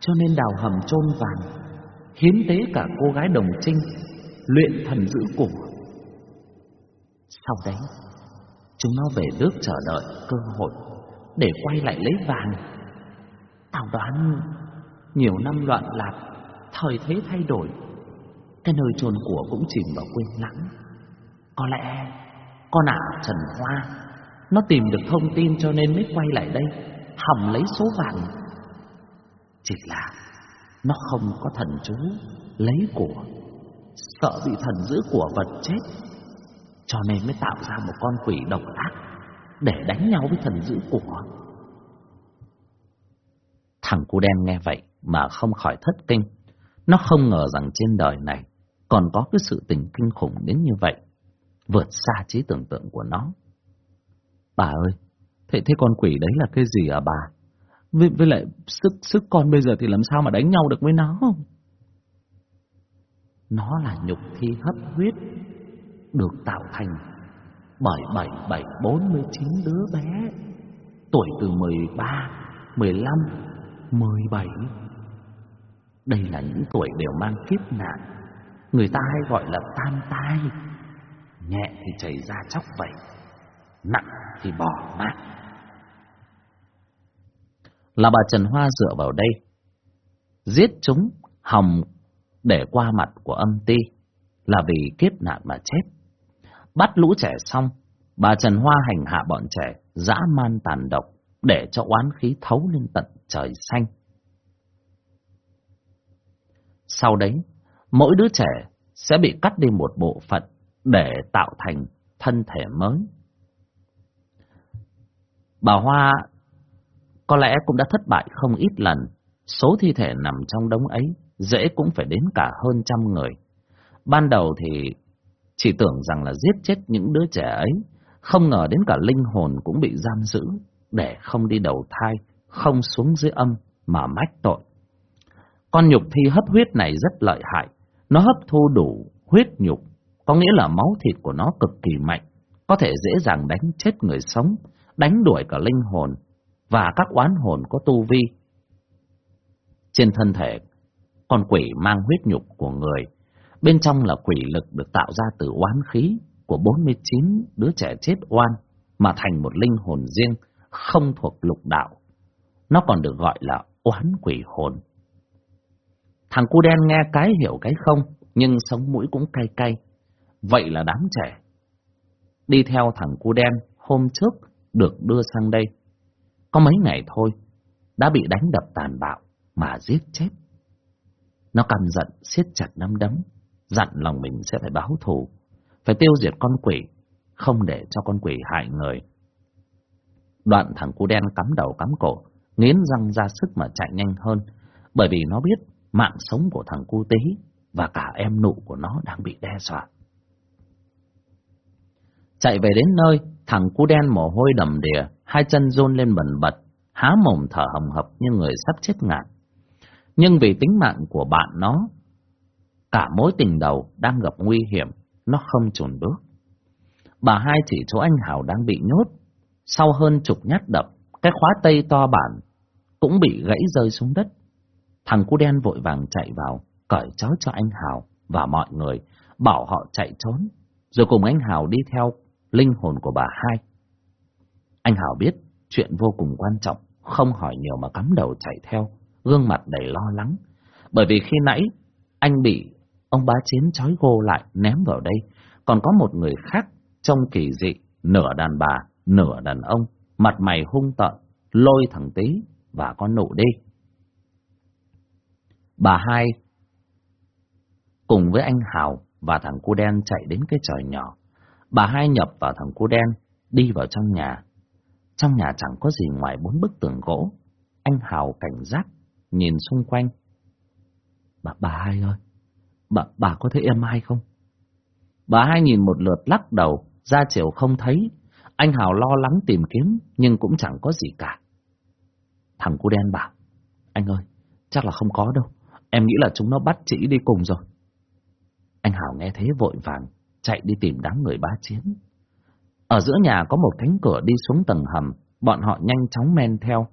cho nên đào hầm chôn vàng, hiến tế cả cô gái đồng trinh, luyện thần giữ của Sau đấy, chúng nó về nước chờ đợi cơ hội để quay lại lấy vàng. Tao đoán nhiều năm loạn lạc, thời thế thay đổi, cái nơi chôn của cũng chìm vào quên lãng. Có lẽ con ả Trần Hoa nó tìm được thông tin cho nên mới quay lại đây, hầm lấy số vàng. Chỉ là Nó không có thần chú Lấy của, Sợ bị thần giữ của vật chết. Cho nên mới tạo ra một con quỷ độc ác Để đánh nhau với thần giữ của. Thằng cu đen nghe vậy Mà không khỏi thất kinh. Nó không ngờ rằng trên đời này Còn có cái sự tình kinh khủng đến như vậy. Vượt xa trí tưởng tượng của nó. Bà ơi, thế thế con quỷ đấy là cái gì à bà? Với, với lại sức sức con bây giờ thì làm sao mà đánh nhau được với nó không? Nó là nhục thi hấp huyết được tạo thành bởi bảy bảy bốn mươi chín đứa bé tuổi từ mười ba, mười lăm, mười bảy. Đây là những tuổi đều mang kiếp nạn, người ta hay gọi là tam tai. Nhẹ thì chảy ra chóc vậy, nặng thì bỏ mát. Là bà Trần Hoa dựa vào đây, giết chúng hòng để qua mặt của âm ti là vì kiếp nạn mà chết. Bắt lũ trẻ xong, bà Trần Hoa hành hạ bọn trẻ dã man tàn độc để cho oán khí thấu lên tận trời xanh. Sau đấy, mỗi đứa trẻ sẽ bị cắt đi một bộ phận để tạo thành thân thể mới. Bà Hoa có lẽ cũng đã thất bại không ít lần. Số thi thể nằm trong đống ấy dễ cũng phải đến cả hơn trăm người. Ban đầu thì chỉ tưởng rằng là giết chết những đứa trẻ ấy, không ngờ đến cả linh hồn cũng bị giam giữ để không đi đầu thai, không xuống dưới âm mà mách tội. Con nhục thi hấp huyết này rất lợi hại, nó hấp thu đủ huyết nhục, có nghĩa là máu thịt của nó cực kỳ mạnh, có thể dễ dàng đánh chết người sống, đánh đuổi cả linh hồn và các oán hồn có tu vi. Trên thân thể, con quỷ mang huyết nhục của người, bên trong là quỷ lực được tạo ra từ oán khí của 49 đứa trẻ chết oan mà thành một linh hồn riêng không thuộc lục đạo. Nó còn được gọi là oán quỷ hồn. Thằng cu đen nghe cái hiểu cái không, nhưng sống mũi cũng cay cay. Vậy là đám trẻ. Đi theo thằng cu đen hôm trước được đưa sang đây. Có mấy ngày thôi, đã bị đánh đập tàn bạo mà giết chết. Nó căm giận, siết chặt nắm đấm, dặn lòng mình sẽ phải báo thù, phải tiêu diệt con quỷ, không để cho con quỷ hại người. Đoạn thằng cu đen cắm đầu cắm cổ, nghiến răng ra sức mà chạy nhanh hơn, bởi vì nó biết mạng sống của thằng cu tí và cả em nụ của nó đang bị đe dọa. Chạy về đến nơi, thằng cu đen mồ hôi đầm đìa, hai chân run lên bần bật, há mồm thở hồng hộc như người sắp chết ngạt. Nhưng vì tính mạng của bạn nó, cả mối tình đầu đang gặp nguy hiểm, nó không chùn bước. Bà hai chỉ chỗ anh Hào đang bị nhốt, sau hơn chục nhát đập, cái khóa tây to bản cũng bị gãy rơi xuống đất. Thằng cu đen vội vàng chạy vào, cởi trói cho anh Hào và mọi người, bảo họ chạy trốn, rồi cùng anh Hào đi theo linh hồn của bà hai. Anh Hảo biết chuyện vô cùng quan trọng, không hỏi nhiều mà cắm đầu chạy theo, gương mặt đầy lo lắng. Bởi vì khi nãy anh bị ông bá chiến trói gô lại ném vào đây, còn có một người khác trông kỳ dị, nửa đàn bà, nửa đàn ông, mặt mày hung tợn, lôi thằng tí và con nụ đi. Bà hai cùng với anh Hào và thằng cu đen chạy đến cái tròi nhỏ. Bà hai nhập vào thằng cu đen, đi vào trong nhà. Trong nhà chẳng có gì ngoài bốn bức tường gỗ. Anh Hào cảnh giác, nhìn xung quanh. Bà, bà hai ơi, bà, bà có thấy em hai không? Bà hai nhìn một lượt lắc đầu, ra chiều không thấy. Anh Hào lo lắng tìm kiếm, nhưng cũng chẳng có gì cả. Thằng cu đen bảo, anh ơi, chắc là không có đâu. Em nghĩ là chúng nó bắt chị đi cùng rồi. Anh Hào nghe thế vội vàng, chạy đi tìm đám người bá chiến. Ở giữa nhà có một cánh cửa đi xuống tầng hầm, bọn họ nhanh chóng men theo.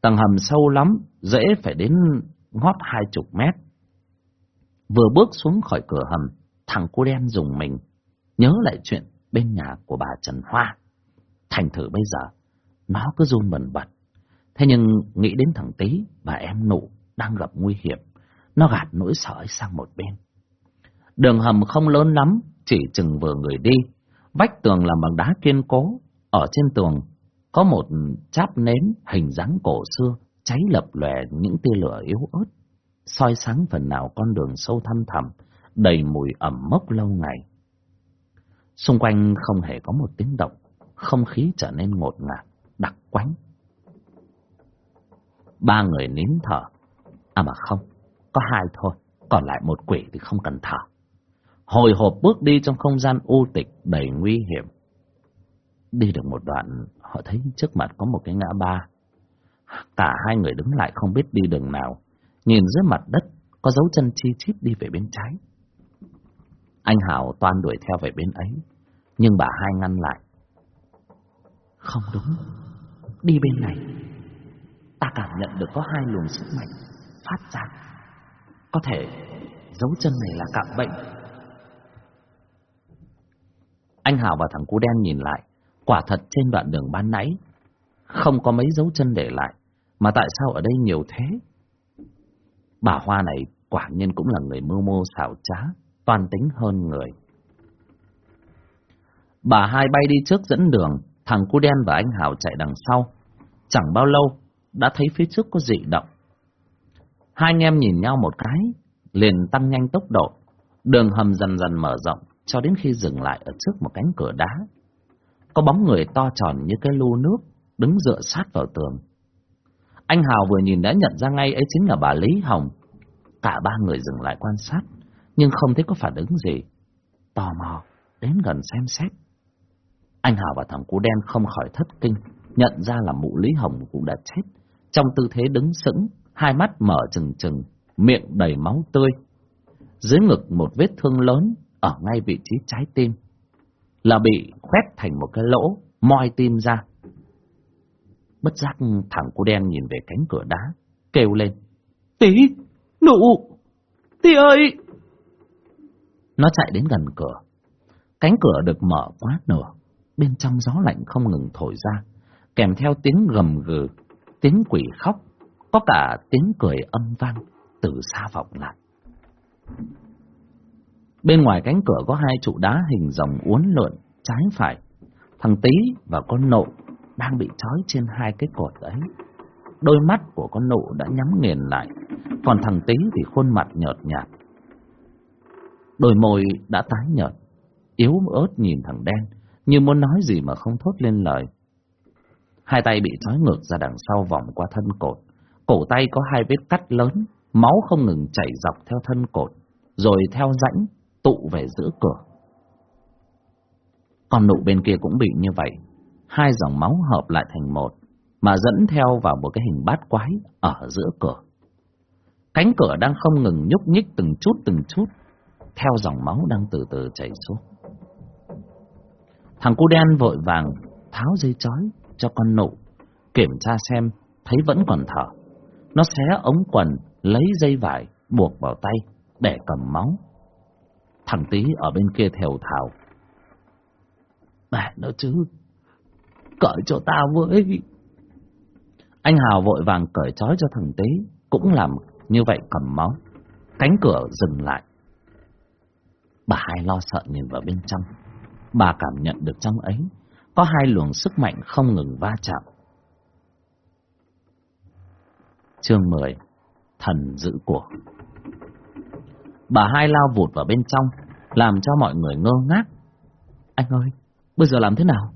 Tầng hầm sâu lắm, dễ phải đến ngót hai chục mét. Vừa bước xuống khỏi cửa hầm, thằng cô đen dùng mình, nhớ lại chuyện bên nhà của bà Trần Hoa. Thành thử bây giờ, nó cứ run bần bật. Thế nhưng nghĩ đến thằng Tý và em nụ đang gặp nguy hiểm, nó gạt nỗi sợ sang một bên. Đường hầm không lớn lắm, chỉ chừng vừa người đi. Vách tường làm bằng đá kiên cố, Ở trên tường có một cháp nến hình dáng cổ xưa, cháy lập lòe những tia lửa yếu ớt, soi sáng phần nào con đường sâu thăm thẳm, đầy mùi ẩm mốc lâu ngày. Xung quanh không hề có một tiếng động, không khí trở nên ngột ngạt, đặc quánh. Ba người nín thở. À mà không, có hai thôi, còn lại một quỷ thì không cần thở. Hồi hộp bước đi trong không gian u tịch đầy nguy hiểm. Đi được một đoạn, họ thấy trước mặt có một cái ngã ba. Cả hai người đứng lại không biết đi đường nào. Nhìn dưới mặt đất, có dấu chân chi chít đi về bên trái. Anh Hảo toan đuổi theo về bên ấy, nhưng bà hai ngăn lại. Không đúng, đi bên này. Ta cảm nhận được có hai luồng sức mạnh phát ra. Có thể dấu chân này là cạm bệnh. Anh Hảo và thằng cu đen nhìn lại, quả thật trên đoạn đường ban nãy, không có mấy dấu chân để lại, mà tại sao ở đây nhiều thế? Bà Hoa này quả nhiên cũng là người mưu mô xảo trá, toàn tính hơn người. Bà hai bay đi trước dẫn đường, thằng cu đen và anh Hảo chạy đằng sau. Chẳng bao lâu, đã thấy phía trước có dị động. Hai anh em nhìn nhau một cái, liền tăng nhanh tốc độ. Đường hầm dần dần mở rộng, cho đến khi dừng lại ở trước một cánh cửa đá. Có bóng người to tròn như cái lu nước, đứng dựa sát vào tường. Anh Hào vừa nhìn đã nhận ra ngay ấy chính là bà Lý Hồng. Cả ba người dừng lại quan sát, nhưng không thấy có phản ứng gì. Tò mò, đến gần xem xét. Anh Hào và thằng cú đen không khỏi thất kinh, nhận ra là mụ Lý Hồng cũng đã chết. Trong tư thế đứng sững, hai mắt mở trừng trừng, miệng đầy máu tươi. Dưới ngực một vết thương lớn ở ngay vị trí trái tim, là bị khoét thành một cái lỗ, moi tim ra. Bất giác thằng cô đen nhìn về cánh cửa đá, kêu lên. Tí, nụ, tí ơi! Nó chạy đến gần cửa. Cánh cửa được mở quá nửa, bên trong gió lạnh không ngừng thổi ra, kèm theo tiếng gầm gừ, tiếng quỷ khóc, có cả tiếng cười âm vang từ xa vọng lại. Bên ngoài cánh cửa có hai trụ đá hình rồng uốn lượn, trái phải. Thằng Tý và con nộ đang bị trói trên hai cái cột ấy. Đôi mắt của con nộ đã nhắm nghiền lại, còn thằng Tý thì khuôn mặt nhợt nhạt. Đôi môi đã tái nhợt, yếu ớt nhìn thằng đen, như muốn nói gì mà không thốt lên lời. Hai tay bị trói ngược ra đằng sau vòng qua thân cột, cổ tay có hai vết cắt lớn, máu không ngừng chảy dọc theo thân cột, rồi theo rãnh tụ về giữa cửa. Con nụ bên kia cũng bị như vậy, hai dòng máu hợp lại thành một, mà dẫn theo vào một cái hình bát quái ở giữa cửa. Cánh cửa đang không ngừng nhúc nhích từng chút từng chút, theo dòng máu đang từ từ chảy xuống. Thằng cu đen vội vàng tháo dây chói cho con nụ, kiểm tra xem thấy vẫn còn thở. Nó xé ống quần, lấy dây vải, buộc vào tay để cầm máu. Thằng tí ở bên kia thều thào. Mẹ nó chứ, cởi cho tao với. Anh Hào vội vàng cởi trói cho thằng tí, cũng làm như vậy cầm máu. Cánh cửa dừng lại. Bà hai lo sợ nhìn vào bên trong. Bà cảm nhận được trong ấy có hai luồng sức mạnh không ngừng va chạm. Chương 10 Thần giữ của Bà hai lao vụt vào bên trong, làm cho mọi người ngơ ngác. Anh ơi, bây giờ làm thế nào?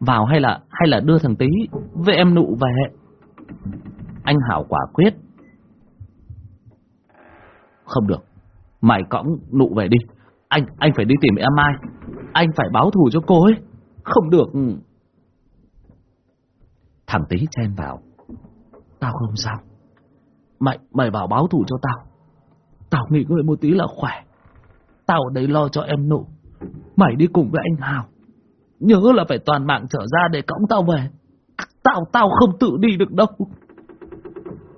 Vào hay là hay là đưa thằng tí với em nụ về? Anh Hảo quả quyết. Không được, mày cõng nụ về đi. Anh anh phải đi tìm em Mai. Anh phải báo thù cho cô ấy. Không được. Thằng tí chen vào. Tao không sao. Mày mày bảo báo thù cho tao. Tao nghỉ ngơi một tí là khỏe. Tao ở đây lo cho em nụ. Mày đi cùng với anh Hào. Nhớ là phải toàn mạng trở ra để cõng tao về. Tao, tao không tự đi được đâu.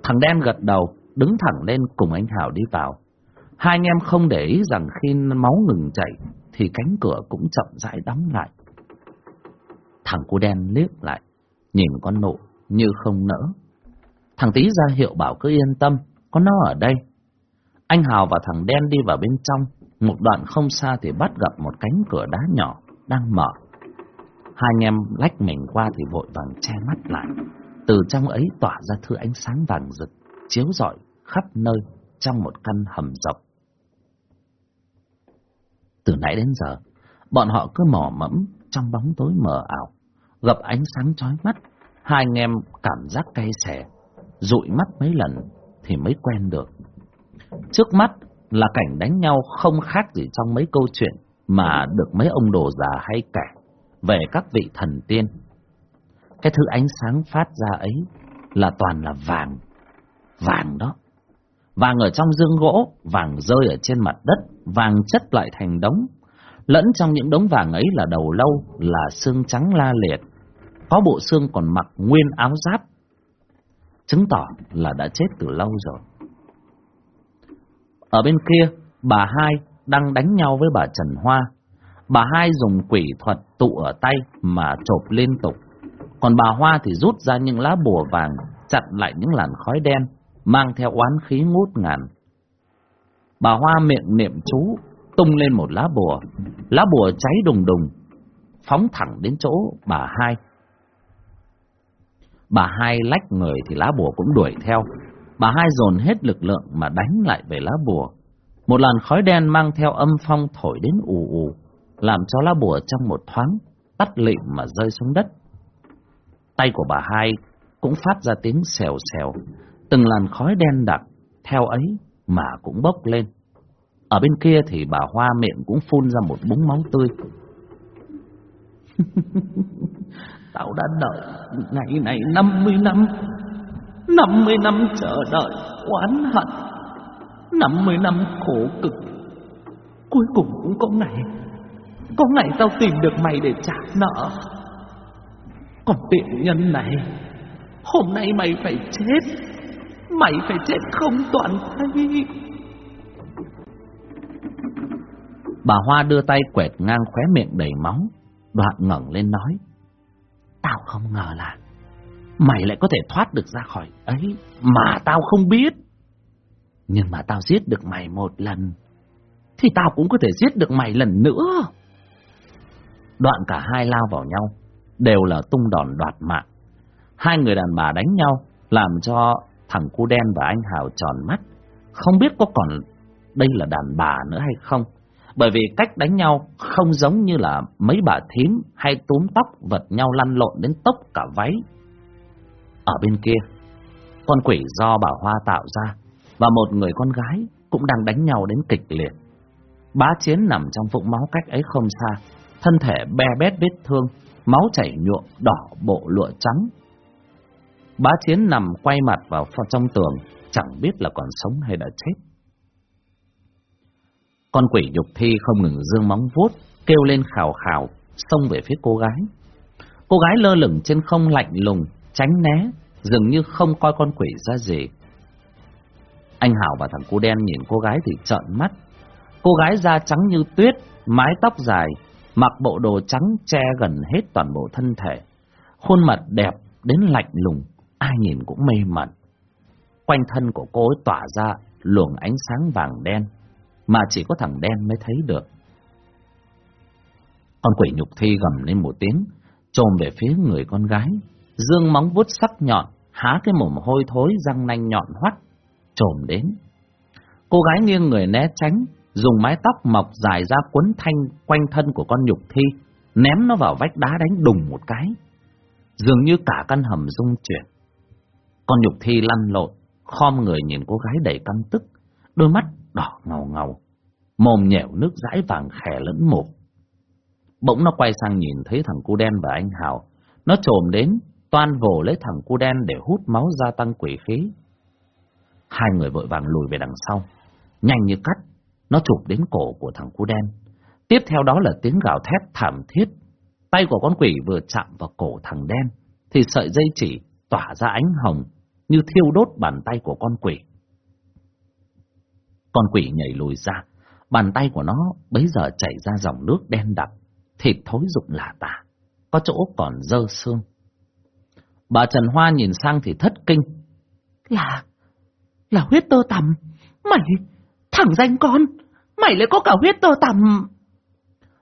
Thằng đen gật đầu, đứng thẳng lên cùng anh Hào đi vào. Hai anh em không để ý rằng khi máu ngừng chảy, thì cánh cửa cũng chậm rãi đóng lại. Thằng cu đen liếc lại, nhìn con nụ như không nỡ. Thằng tí ra hiệu bảo cứ yên tâm, có nó ở đây, anh Hào và thằng đen đi vào bên trong, một đoạn không xa thì bắt gặp một cánh cửa đá nhỏ đang mở. Hai anh em lách mình qua thì vội vàng che mắt lại. Từ trong ấy tỏa ra thứ ánh sáng vàng rực, chiếu rọi khắp nơi trong một căn hầm rộng. Từ nãy đến giờ, bọn họ cứ mò mẫm trong bóng tối mờ ảo, gặp ánh sáng chói mắt, hai anh em cảm giác cay xè, dụi mắt mấy lần thì mới quen được. Trước mắt là cảnh đánh nhau không khác gì trong mấy câu chuyện mà được mấy ông đồ già hay kể về các vị thần tiên. Cái thứ ánh sáng phát ra ấy là toàn là vàng, vàng đó. Vàng ở trong dương gỗ, vàng rơi ở trên mặt đất, vàng chất lại thành đống. Lẫn trong những đống vàng ấy là đầu lâu, là xương trắng la liệt. Có bộ xương còn mặc nguyên áo giáp. Chứng tỏ là đã chết từ lâu rồi. Ở bên kia, bà hai đang đánh nhau với bà Trần Hoa. Bà hai dùng quỷ thuật tụ ở tay mà chộp liên tục. Còn bà Hoa thì rút ra những lá bùa vàng, chặn lại những làn khói đen, mang theo oán khí ngút ngàn. Bà Hoa miệng niệm chú, tung lên một lá bùa. Lá bùa cháy đùng đùng, phóng thẳng đến chỗ bà hai. Bà hai lách người thì lá bùa cũng đuổi theo. Bà hai dồn hết lực lượng mà đánh lại về lá bùa. Một làn khói đen mang theo âm phong thổi đến ù ù, làm cho lá bùa trong một thoáng tắt lịm mà rơi xuống đất. Tay của bà hai cũng phát ra tiếng xèo xèo, từng làn khói đen đặc theo ấy mà cũng bốc lên. Ở bên kia thì bà Hoa miệng cũng phun ra một búng máu tươi. Tao đã đợi ngày này 50 năm 50 năm chờ đợi, oán hận. 50 năm khổ cực. Cuối cùng cũng có ngày Có ngày tao tìm được mày để trả nợ. Còn tiện nhân này, Hôm nay mày phải chết. Mày phải chết không toàn thay Bà Hoa đưa tay quẹt ngang khóe miệng đầy máu, Đoạn ngẩng lên nói, Tao không ngờ là Mày lại có thể thoát được ra khỏi ấy, Mà tao không biết. Nhưng mà tao giết được mày một lần, Thì tao cũng có thể giết được mày lần nữa. Đoạn cả hai lao vào nhau, Đều là tung đòn đoạt mạng. Hai người đàn bà đánh nhau, Làm cho thằng cu đen và anh Hào tròn mắt. Không biết có còn đây là đàn bà nữa hay không, bởi vì cách đánh nhau không giống như là mấy bà thím hay túm tóc vật nhau lăn lộn đến tốc cả váy. Ở bên kia, con quỷ do bà Hoa tạo ra và một người con gái cũng đang đánh nhau đến kịch liệt. Bá Chiến nằm trong vũng máu cách ấy không xa, thân thể be bét vết thương, máu chảy nhuộm đỏ bộ lụa trắng. Bá Chiến nằm quay mặt vào trong tường, chẳng biết là còn sống hay đã chết. Con quỷ nhục thi không ngừng dương móng vuốt, kêu lên khào khào, xông về phía cô gái. Cô gái lơ lửng trên không lạnh lùng, tránh né, dường như không coi con quỷ ra gì. Anh Hảo và thằng cô đen nhìn cô gái thì trợn mắt. Cô gái da trắng như tuyết, mái tóc dài, mặc bộ đồ trắng che gần hết toàn bộ thân thể. Khuôn mặt đẹp đến lạnh lùng, ai nhìn cũng mê mẩn. Quanh thân của cô ấy tỏa ra luồng ánh sáng vàng đen, mà chỉ có thằng đen mới thấy được. Con quỷ nhục thi gầm lên một tiếng, trồm về phía người con gái, dương móng vuốt sắc nhọn, há cái mồm hôi thối răng nanh nhọn hoắt, trồm đến. Cô gái nghiêng người né tránh, dùng mái tóc mọc dài ra quấn thanh quanh thân của con nhục thi, ném nó vào vách đá đánh đùng một cái. Dường như cả căn hầm rung chuyển. Con nhục thi lăn lộn, khom người nhìn cô gái đầy căm tức, đôi mắt đỏ ngầu ngầu, mồm nhẻo nước dãi vàng khè lẫn mục. Bỗng nó quay sang nhìn thấy thằng cu đen và anh Hào, nó trồm đến, toan vồ lấy thằng cu đen để hút máu gia tăng quỷ khí. Hai người vội vàng lùi về đằng sau, nhanh như cắt, nó chụp đến cổ của thằng cu đen. Tiếp theo đó là tiếng gào thét thảm thiết. Tay của con quỷ vừa chạm vào cổ thằng đen, thì sợi dây chỉ tỏa ra ánh hồng như thiêu đốt bàn tay của con quỷ. Con quỷ nhảy lùi ra, bàn tay của nó bấy giờ chảy ra dòng nước đen đặc, thịt thối rụng lả tả, có chỗ còn dơ xương. Bà Trần Hoa nhìn sang thì thất kinh. Là, là huyết tơ tằm, mày, thằng danh con, mày lại có cả huyết tơ tằm.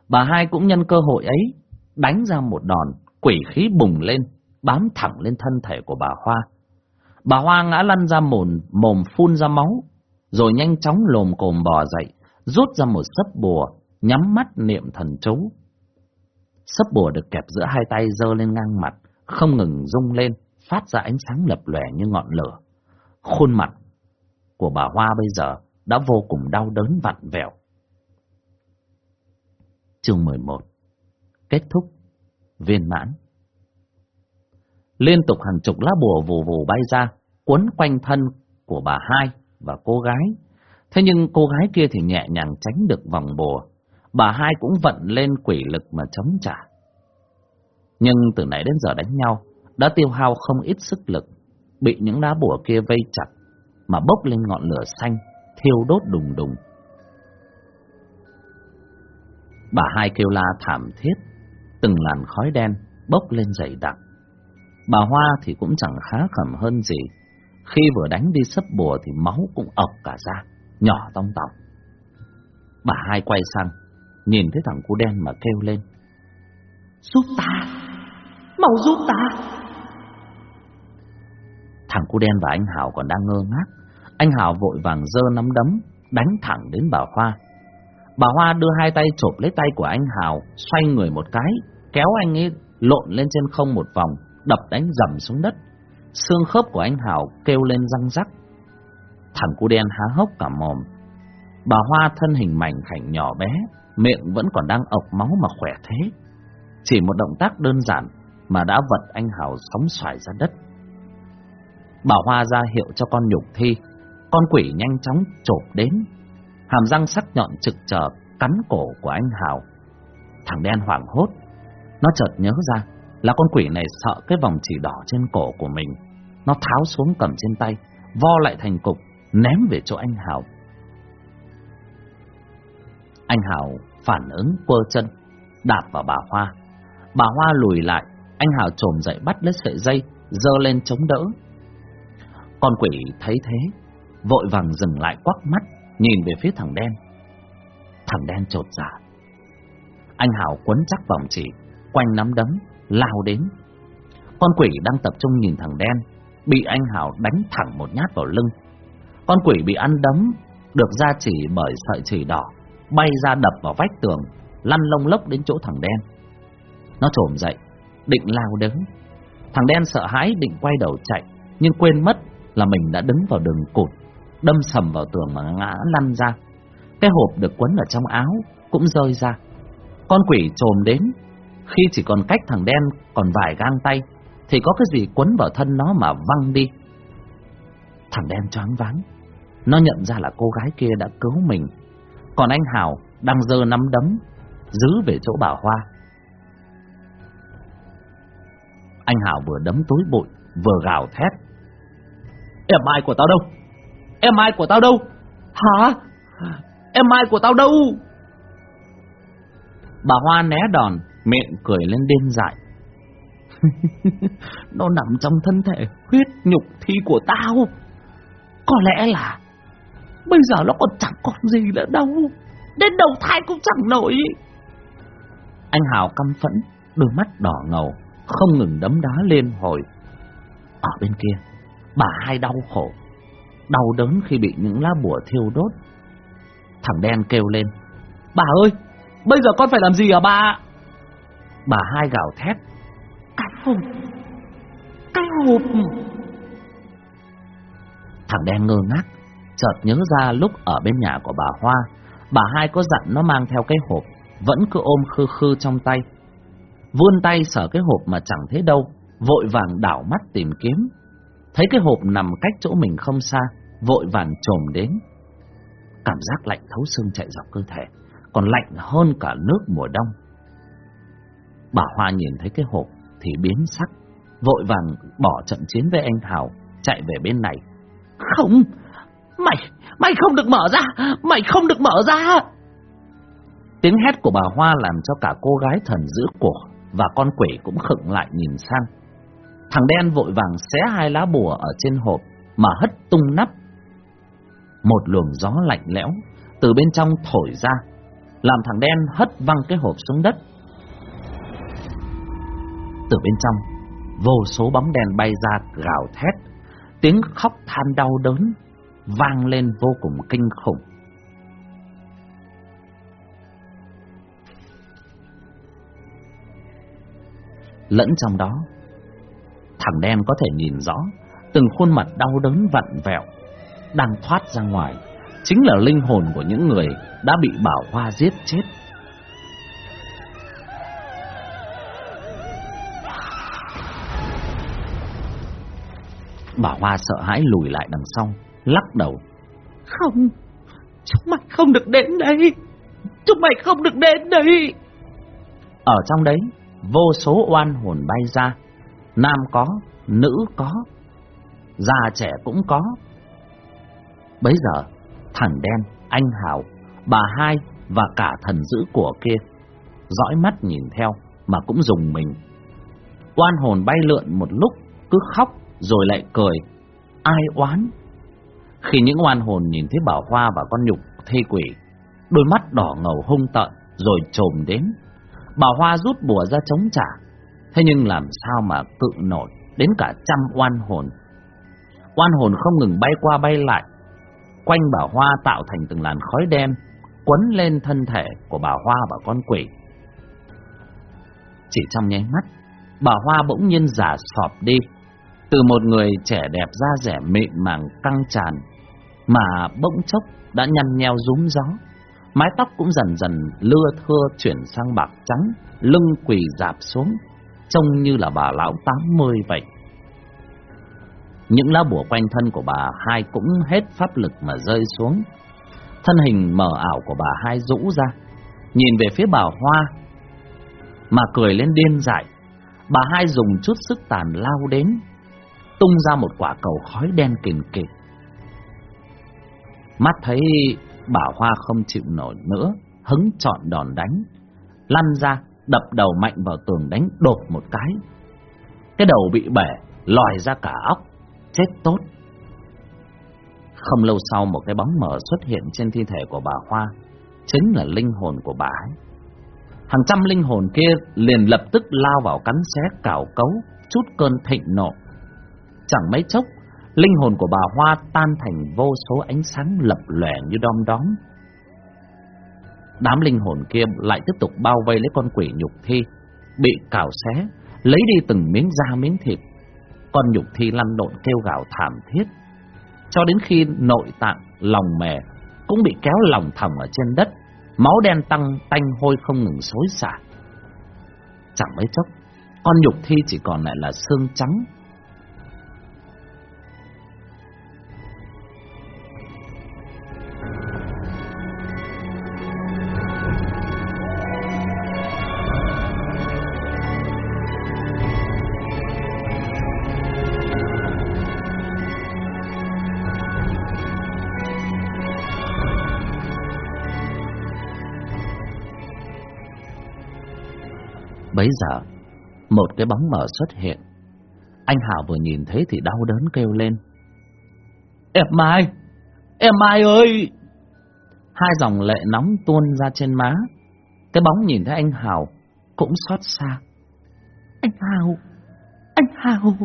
Bà hai cũng nhân cơ hội ấy, đánh ra một đòn, quỷ khí bùng lên, bám thẳng lên thân thể của bà Hoa. Bà Hoa ngã lăn ra mồm, mồm phun ra máu, rồi nhanh chóng lồm cồm bò dậy, rút ra một sấp bùa, nhắm mắt niệm thần chú. Sấp bùa được kẹp giữa hai tay giơ lên ngang mặt, không ngừng rung lên, phát ra ánh sáng lập lòe như ngọn lửa. Khuôn mặt của bà Hoa bây giờ đã vô cùng đau đớn vặn vẹo. Chương 11 Kết thúc Viên mãn Liên tục hàng chục lá bùa vù vù bay ra, quấn quanh thân của bà hai và cô gái. Thế nhưng cô gái kia thì nhẹ nhàng tránh được vòng bùa. Bà hai cũng vận lên quỷ lực mà chống trả. Nhưng từ nãy đến giờ đánh nhau, đã tiêu hao không ít sức lực, bị những lá bùa kia vây chặt, mà bốc lên ngọn lửa xanh, thiêu đốt đùng đùng. Bà hai kêu la thảm thiết, từng làn khói đen bốc lên dày đặc. Bà Hoa thì cũng chẳng khá khẩm hơn gì. Khi vừa đánh đi sấp bùa thì máu cũng ọc cả ra, nhỏ tông tọng. Bà hai quay sang, nhìn thấy thằng cu đen mà kêu lên. Giúp ta, mau giúp ta. Thằng cu đen và anh Hảo còn đang ngơ ngác. Anh Hảo vội vàng giơ nắm đấm, đánh thẳng đến bà Hoa. Bà Hoa đưa hai tay chộp lấy tay của anh Hào, xoay người một cái, kéo anh ấy lộn lên trên không một vòng, đập đánh dầm xuống đất. Xương khớp của anh Hào kêu lên răng rắc. Thằng cu đen há hốc cả mồm. Bà Hoa thân hình mảnh khảnh nhỏ bé, miệng vẫn còn đang ọc máu mà khỏe thế. Chỉ một động tác đơn giản mà đã vật anh Hào sóng xoài ra đất. Bà Hoa ra hiệu cho con nhục thi, con quỷ nhanh chóng chộp đến, hàm răng sắc nhọn trực chờ cắn cổ của anh Hào. Thằng đen hoảng hốt, nó chợt nhớ ra là con quỷ này sợ cái vòng chỉ đỏ trên cổ của mình. Nó tháo xuống cầm trên tay, vo lại thành cục, ném về chỗ anh Hào. Anh Hào phản ứng quơ chân, đạp vào bà Hoa. Bà Hoa lùi lại, anh Hào trồm dậy bắt lấy sợi dây, dơ lên chống đỡ. Con quỷ thấy thế, vội vàng dừng lại quắc mắt, nhìn về phía thằng đen. Thằng đen trột dạ. Anh Hào quấn chắc vòng chỉ, quanh nắm đấm, lao đến. Con quỷ đang tập trung nhìn thằng đen, bị anh Hào đánh thẳng một nhát vào lưng. Con quỷ bị ăn đấm, được ra chỉ bởi sợi chỉ đỏ, bay ra đập vào vách tường, lăn lông lốc đến chỗ thằng đen. Nó trồm dậy, định lao đứng. Thằng đen sợ hãi định quay đầu chạy, nhưng quên mất là mình đã đứng vào đường cụt, đâm sầm vào tường mà ngã lăn ra. Cái hộp được quấn ở trong áo cũng rơi ra. Con quỷ trồm đến, khi chỉ còn cách thằng đen còn vài gang tay, thì có cái gì quấn vào thân nó mà văng đi. Thằng đen choáng váng, nó nhận ra là cô gái kia đã cứu mình. Còn anh Hào đang giơ nắm đấm, giữ về chỗ bà Hoa. Anh Hào vừa đấm tối bụi, vừa gào thét. Em ai của tao đâu? Em ai của tao đâu? Hả? Em ai của tao đâu? Bà Hoa né đòn, miệng cười lên điên dại. Nó nằm trong thân thể huyết nhục thi của tao. Có lẽ là bây giờ nó còn chẳng còn gì nữa đâu. Đến đầu thai cũng chẳng nổi. Anh Hào căm phẫn, đôi mắt đỏ ngầu, không ngừng đấm đá lên hồi. Ở bên kia, bà hai đau khổ, đau đớn khi bị những lá bùa thiêu đốt. Thằng đen kêu lên, bà ơi, bây giờ con phải làm gì hả bà? Bà hai gào thét, cái hộp, cái hộp. Thằng đen ngơ ngác, chợt nhớ ra lúc ở bên nhà của bà Hoa, bà hai có dặn nó mang theo cái hộp, vẫn cứ ôm khư khư trong tay. Vươn tay sở cái hộp mà chẳng thấy đâu, vội vàng đảo mắt tìm kiếm, Thấy cái hộp nằm cách chỗ mình không xa, vội vàng trồm đến. Cảm giác lạnh thấu xương chạy dọc cơ thể, còn lạnh hơn cả nước mùa đông. Bà Hoa nhìn thấy cái hộp thì biến sắc, vội vàng bỏ trận chiến với anh Hào, chạy về bên này. Không, mày, mày không được mở ra, mày không được mở ra. Tiếng hét của bà Hoa làm cho cả cô gái thần giữ cổ và con quỷ cũng khựng lại nhìn sang. Thằng đen vội vàng xé hai lá bùa ở trên hộp mà hất tung nắp. Một luồng gió lạnh lẽo từ bên trong thổi ra, làm thằng đen hất văng cái hộp xuống đất. Từ bên trong, vô số bóng đèn bay ra gào thét, tiếng khóc than đau đớn vang lên vô cùng kinh khủng. Lẫn trong đó, thằng đen có thể nhìn rõ từng khuôn mặt đau đớn vặn vẹo đang thoát ra ngoài chính là linh hồn của những người đã bị Bảo Hoa giết chết. Bảo Hoa sợ hãi lùi lại đằng sau, lắc đầu. Không, chúng mày không được đến đây. Chúng mày không được đến đây. Ở trong đấy, vô số oan hồn bay ra. Nam có, nữ có, già trẻ cũng có. Bấy giờ, thằng đen, anh Hào, bà hai và cả thần dữ của kia, dõi mắt nhìn theo mà cũng dùng mình. Oan hồn bay lượn một lúc, cứ khóc rồi lại cười. Ai oán? Khi những oan hồn nhìn thấy bảo hoa và con nhục thê quỷ, đôi mắt đỏ ngầu hung tợn rồi trồm đến. Bà hoa rút bùa ra chống trả, thế nhưng làm sao mà cự nổi đến cả trăm oan hồn. Oan hồn không ngừng bay qua bay lại, quanh bà hoa tạo thành từng làn khói đen, quấn lên thân thể của bà hoa và con quỷ. Chỉ trong nháy mắt, bà hoa bỗng nhiên giả sọp đi, từ một người trẻ đẹp da rẻ mịn màng căng tràn, mà bỗng chốc đã nhăn nheo rúm gió. Mái tóc cũng dần dần lưa thưa chuyển sang bạc trắng, lưng quỳ dạp xuống, trông như là bà lão tám mươi vậy. Những lá bùa quanh thân của bà hai cũng hết pháp lực mà rơi xuống. Thân hình mờ ảo của bà hai rũ ra, nhìn về phía bà Hoa, mà cười lên điên dại. Bà hai dùng chút sức tàn lao đến, tung ra một quả cầu khói đen kình kịch. Mắt thấy bà Hoa không chịu nổi nữa, hứng chọn đòn đánh, lăn ra, đập đầu mạnh vào tường đánh đột một cái. Cái đầu bị bể, lòi ra cả óc, chết tốt. Không lâu sau một cái bóng mờ xuất hiện trên thi thể của bà Hoa, chính là linh hồn của bà ấy. Hàng trăm linh hồn kia liền lập tức lao vào cắn xé cào cấu, chút cơn thịnh nộ. Chẳng mấy chốc, linh hồn của bà Hoa tan thành vô số ánh sáng lập lòe như đom đóm. Đám linh hồn kia lại tiếp tục bao vây lấy con quỷ nhục thi, bị cào xé, lấy đi từng miếng da miếng thịt. Con nhục thi lăn lộn kêu gào thảm thiết, cho đến khi nội tạng, lòng mề cũng bị kéo lòng thẳng ở trên đất, máu đen tăng tanh hôi không ngừng xối xả. Chẳng mấy chốc, con nhục thi chỉ còn lại là xương trắng Bấy giờ, một cái bóng mờ xuất hiện. Anh Hảo vừa nhìn thấy thì đau đớn kêu lên. Em Mai! Em Mai ơi! Hai dòng lệ nóng tuôn ra trên má. Cái bóng nhìn thấy anh Hảo cũng xót xa. Anh Hảo! Anh Hảo!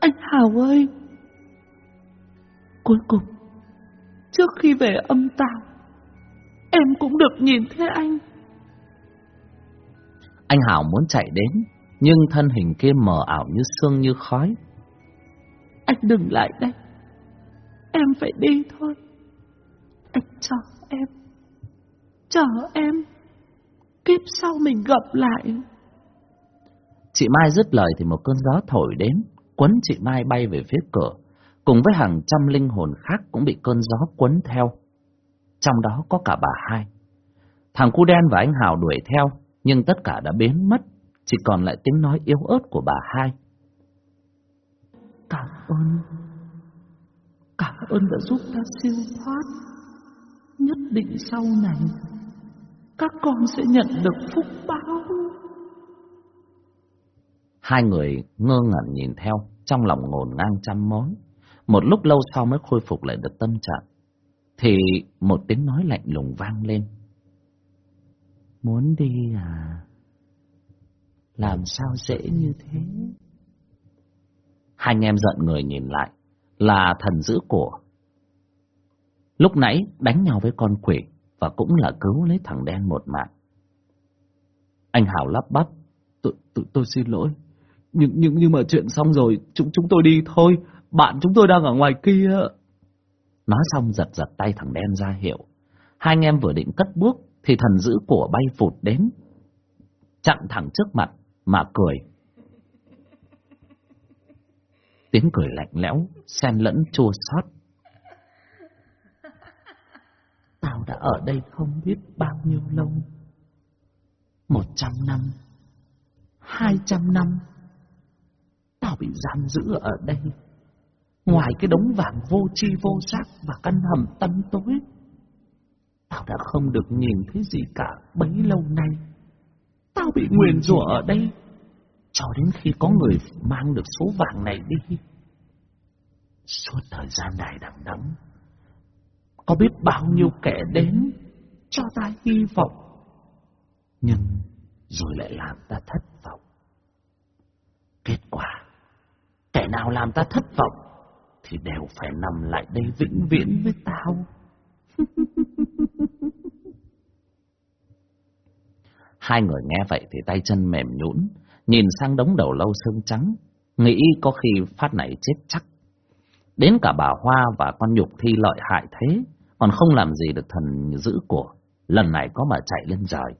Anh Hảo ơi! Cuối cùng, trước khi về âm tàu em cũng được nhìn thấy anh. Anh Hảo muốn chạy đến, nhưng thân hình kia mờ ảo như sương như khói. Anh đừng lại đây. Em phải đi thôi. Anh chờ em. Chờ em. Kiếp sau mình gặp lại. Chị Mai dứt lời thì một cơn gió thổi đến, quấn chị Mai bay về phía cửa, cùng với hàng trăm linh hồn khác cũng bị cơn gió quấn theo. Trong đó có cả bà hai. Thằng cu đen và anh Hào đuổi theo, nhưng tất cả đã biến mất, chỉ còn lại tiếng nói yếu ớt của bà hai. Cảm ơn, cảm ơn đã giúp ta siêu thoát. Nhất định sau này, các con sẽ nhận được phúc báo. Hai người ngơ ngẩn nhìn theo, trong lòng ngổn ngang trăm mối. Một lúc lâu sau mới khôi phục lại được tâm trạng. Thì một tiếng nói lạnh lùng vang lên. Muốn đi à? Làm sao dễ như thế? Hai anh em giận người nhìn lại, là thần giữ của. Lúc nãy đánh nhau với con quỷ và cũng là cứu lấy thằng đen một mạng. Anh Hảo lắp bắp, tôi, tôi, tôi xin lỗi, nhưng, nhưng, nhưng mà chuyện xong rồi, chúng chúng tôi đi thôi, bạn chúng tôi đang ở ngoài kia. Nói xong giật giật tay thằng đen ra hiệu. Hai anh em vừa định cất bước, thì thần giữ của bay phụt đến, chặn thẳng trước mặt, mà cười. Tiếng cười lạnh lẽo, xen lẫn chua xót. Tao đã ở đây không biết bao nhiêu lâu. Một trăm năm, hai trăm năm, tao bị giam giữ ở đây. Ngoài cái đống vàng vô chi vô giác và căn hầm tâm tối, tao đã không được nhìn thấy gì cả bấy lâu nay. Tao bị nguyền rủa ở đây, cho đến khi có người mang được số vàng này đi. Suốt thời gian này đằng đẵng, có biết bao nhiêu kẻ đến cho ta hy vọng, nhưng rồi lại làm ta thất vọng. Kết quả, kẻ nào làm ta thất vọng thì đều phải nằm lại đây vĩnh viễn với tao. Hai người nghe vậy thì tay chân mềm nhũn, nhìn sang đống đầu lâu xương trắng, nghĩ có khi phát này chết chắc. Đến cả bà Hoa và con nhục thi lợi hại thế, còn không làm gì được thần giữ của, lần này có mà chạy lên trời.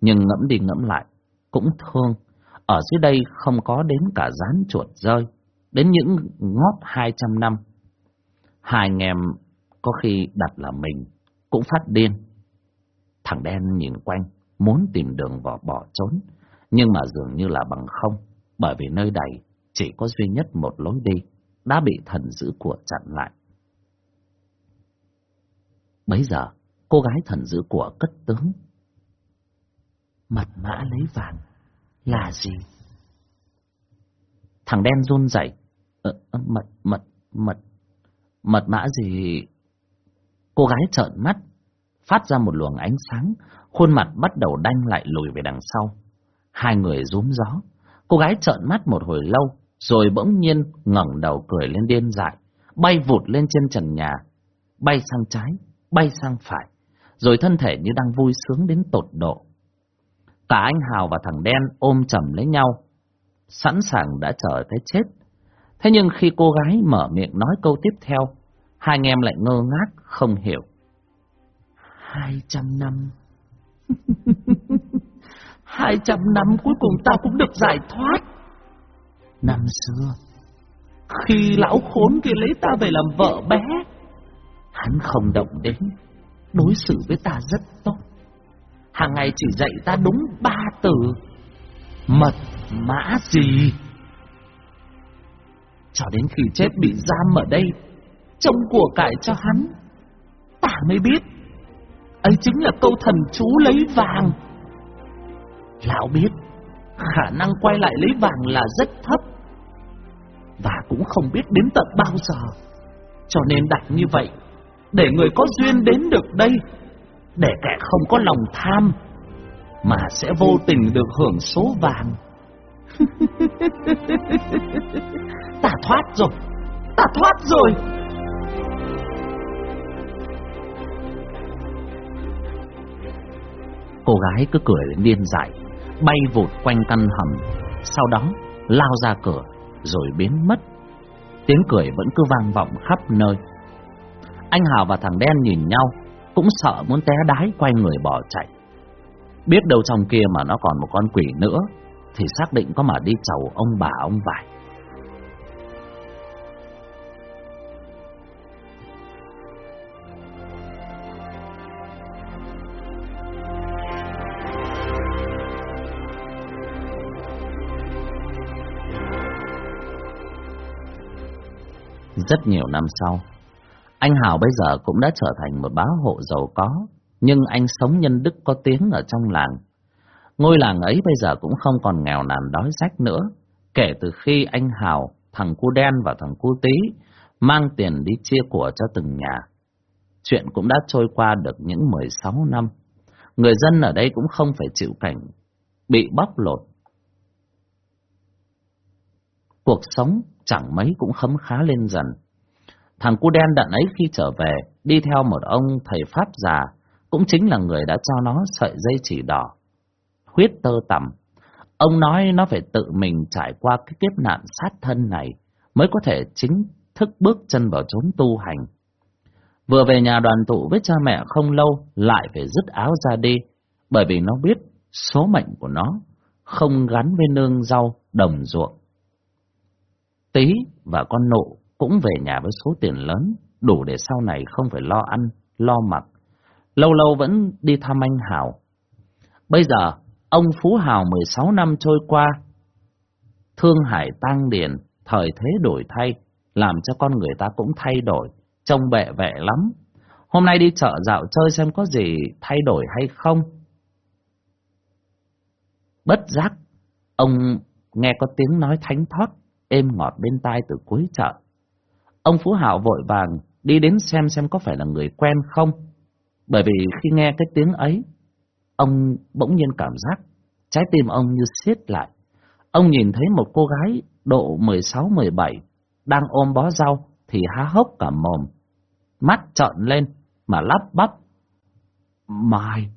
Nhưng ngẫm đi ngẫm lại, cũng thương, ở dưới đây không có đến cả rán chuột rơi, đến những ngót hai trăm năm. Hai anh em có khi đặt là mình, cũng phát điên. Thằng đen nhìn quanh, muốn tìm đường vỏ bỏ trốn, nhưng mà dường như là bằng không, bởi vì nơi đây chỉ có duy nhất một lối đi, đã bị thần giữ của chặn lại. Bấy giờ, cô gái thần giữ của cất tướng. Mật mã lấy vàng là gì? Thằng đen run rẩy, ờ, ờ mật mật mật mật mã gì? Cô gái trợn mắt, phát ra một luồng ánh sáng, khuôn mặt bắt đầu đanh lại lùi về đằng sau. Hai người rúm gió, cô gái trợn mắt một hồi lâu, rồi bỗng nhiên ngẩng đầu cười lên điên dại, bay vụt lên trên trần nhà, bay sang trái, bay sang phải, rồi thân thể như đang vui sướng đến tột độ. Cả anh Hào và thằng đen ôm chầm lấy nhau, sẵn sàng đã chờ tới chết. Thế nhưng khi cô gái mở miệng nói câu tiếp theo, hai anh em lại ngơ ngác, không hiểu. Hai trăm năm. Hai trăm năm cuối cùng ta cũng được giải thoát. Năm xưa, khi lão khốn kia lấy ta về làm vợ bé, hắn không động đến, đối xử với ta rất tốt. Hàng ngày chỉ dạy ta đúng ba từ, mật mã gì. Cho đến khi chết bị giam ở đây, trông của cải cho hắn, ta mới biết, ấy chính là câu thần chú lấy vàng. Lão biết, khả năng quay lại lấy vàng là rất thấp, và cũng không biết đến tận bao giờ. Cho nên đặt như vậy, để người có duyên đến được đây, để kẻ không có lòng tham, mà sẽ vô tình được hưởng số vàng. ta thoát rồi, ta thoát rồi. Cô gái cứ cười đến điên dại, bay vụt quanh căn hầm, sau đó lao ra cửa rồi biến mất. Tiếng cười vẫn cứ vang vọng khắp nơi. Anh Hào và thằng đen nhìn nhau, cũng sợ muốn té đái quay người bỏ chạy. Biết đâu trong kia mà nó còn một con quỷ nữa, thì xác định có mà đi chầu ông bà ông vải. Rất nhiều năm sau, anh Hào bây giờ cũng đã trở thành một bá hộ giàu có, nhưng anh sống nhân đức có tiếng ở trong làng. Ngôi làng ấy bây giờ cũng không còn nghèo nàn đói rách nữa, kể từ khi anh Hào, thằng cu đen và thằng cu tí mang tiền đi chia của cho từng nhà. Chuyện cũng đã trôi qua được những 16 năm. Người dân ở đây cũng không phải chịu cảnh bị bóc lột. Cuộc sống chẳng mấy cũng khấm khá lên dần. Thằng cu đen đận ấy khi trở về, đi theo một ông thầy Pháp già, cũng chính là người đã cho nó sợi dây chỉ đỏ. Huyết tơ tầm, Ông nói nó phải tự mình trải qua cái kiếp nạn sát thân này, mới có thể chính thức bước chân vào chốn tu hành. Vừa về nhà đoàn tụ với cha mẹ không lâu, lại phải dứt áo ra đi, bởi vì nó biết số mệnh của nó không gắn với nương rau, đồng ruộng. Tí và con nộ cũng về nhà với số tiền lớn, đủ để sau này không phải lo ăn, lo mặc. Lâu lâu vẫn đi thăm anh Hào. Bây giờ, ông Phú Hào 16 năm trôi qua, thương hải tăng điền, thời thế đổi thay, làm cho con người ta cũng thay đổi, trông bệ vệ lắm. Hôm nay đi chợ dạo chơi xem có gì thay đổi hay không. Bất giác, ông nghe có tiếng nói thánh thót, êm ngọt bên tai từ cuối chợ. Ông Phú Hạo vội vàng đi đến xem xem có phải là người quen không. Bởi vì khi nghe cái tiếng ấy, ông bỗng nhiên cảm giác trái tim ông như siết lại. Ông nhìn thấy một cô gái độ 16-17 đang ôm bó rau thì há hốc cả mồm. Mắt trợn lên mà lắp bắp. Mai!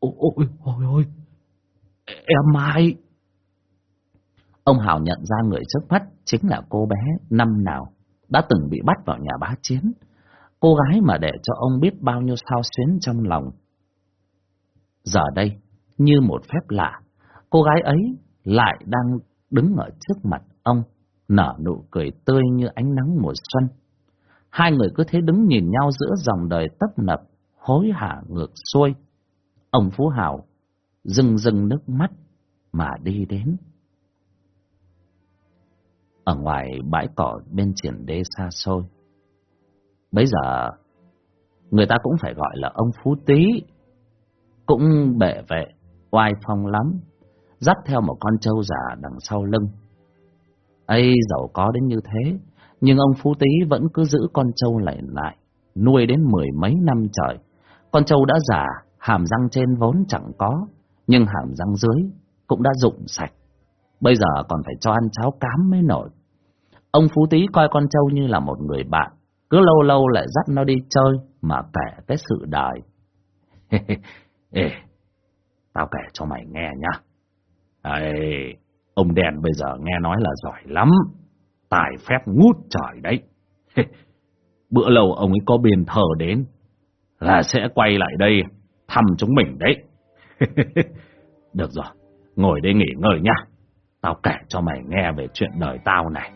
Ôi ôi ôi ôi! Em Mai! Ông Hào nhận ra người trước mắt chính là cô bé năm nào đã từng bị bắt vào nhà bá chiến. Cô gái mà để cho ông biết bao nhiêu sao xuyến trong lòng. Giờ đây, như một phép lạ, cô gái ấy lại đang đứng ở trước mặt ông, nở nụ cười tươi như ánh nắng mùa xuân. Hai người cứ thế đứng nhìn nhau giữa dòng đời tấp nập, hối hả ngược xuôi. Ông Phú Hào rưng rưng nước mắt mà đi đến. Ở ngoài bãi cỏ bên triển đê xa xôi. Bây giờ, người ta cũng phải gọi là ông Phú Tý. Cũng bệ vệ, oai phong lắm, dắt theo một con trâu già đằng sau lưng. ấy giàu có đến như thế, nhưng ông Phú Tý vẫn cứ giữ con trâu lại lại, nuôi đến mười mấy năm trời. Con trâu đã già, hàm răng trên vốn chẳng có, nhưng hàm răng dưới cũng đã rụng sạch. Bây giờ còn phải cho ăn cháo cám mới nổi. Ông Phú Tý coi con trâu như là một người bạn, cứ lâu lâu lại dắt nó đi chơi mà kể cái sự đời. Ê, tao kể cho mày nghe nhá. Ê, ông đèn bây giờ nghe nói là giỏi lắm, tài phép ngút trời đấy. Bữa lâu ông ấy có biên thờ đến, là sẽ quay lại đây thăm chúng mình đấy. Được rồi, ngồi đây nghỉ ngơi nhá. Tao kể cho mày nghe về chuyện đời tao này.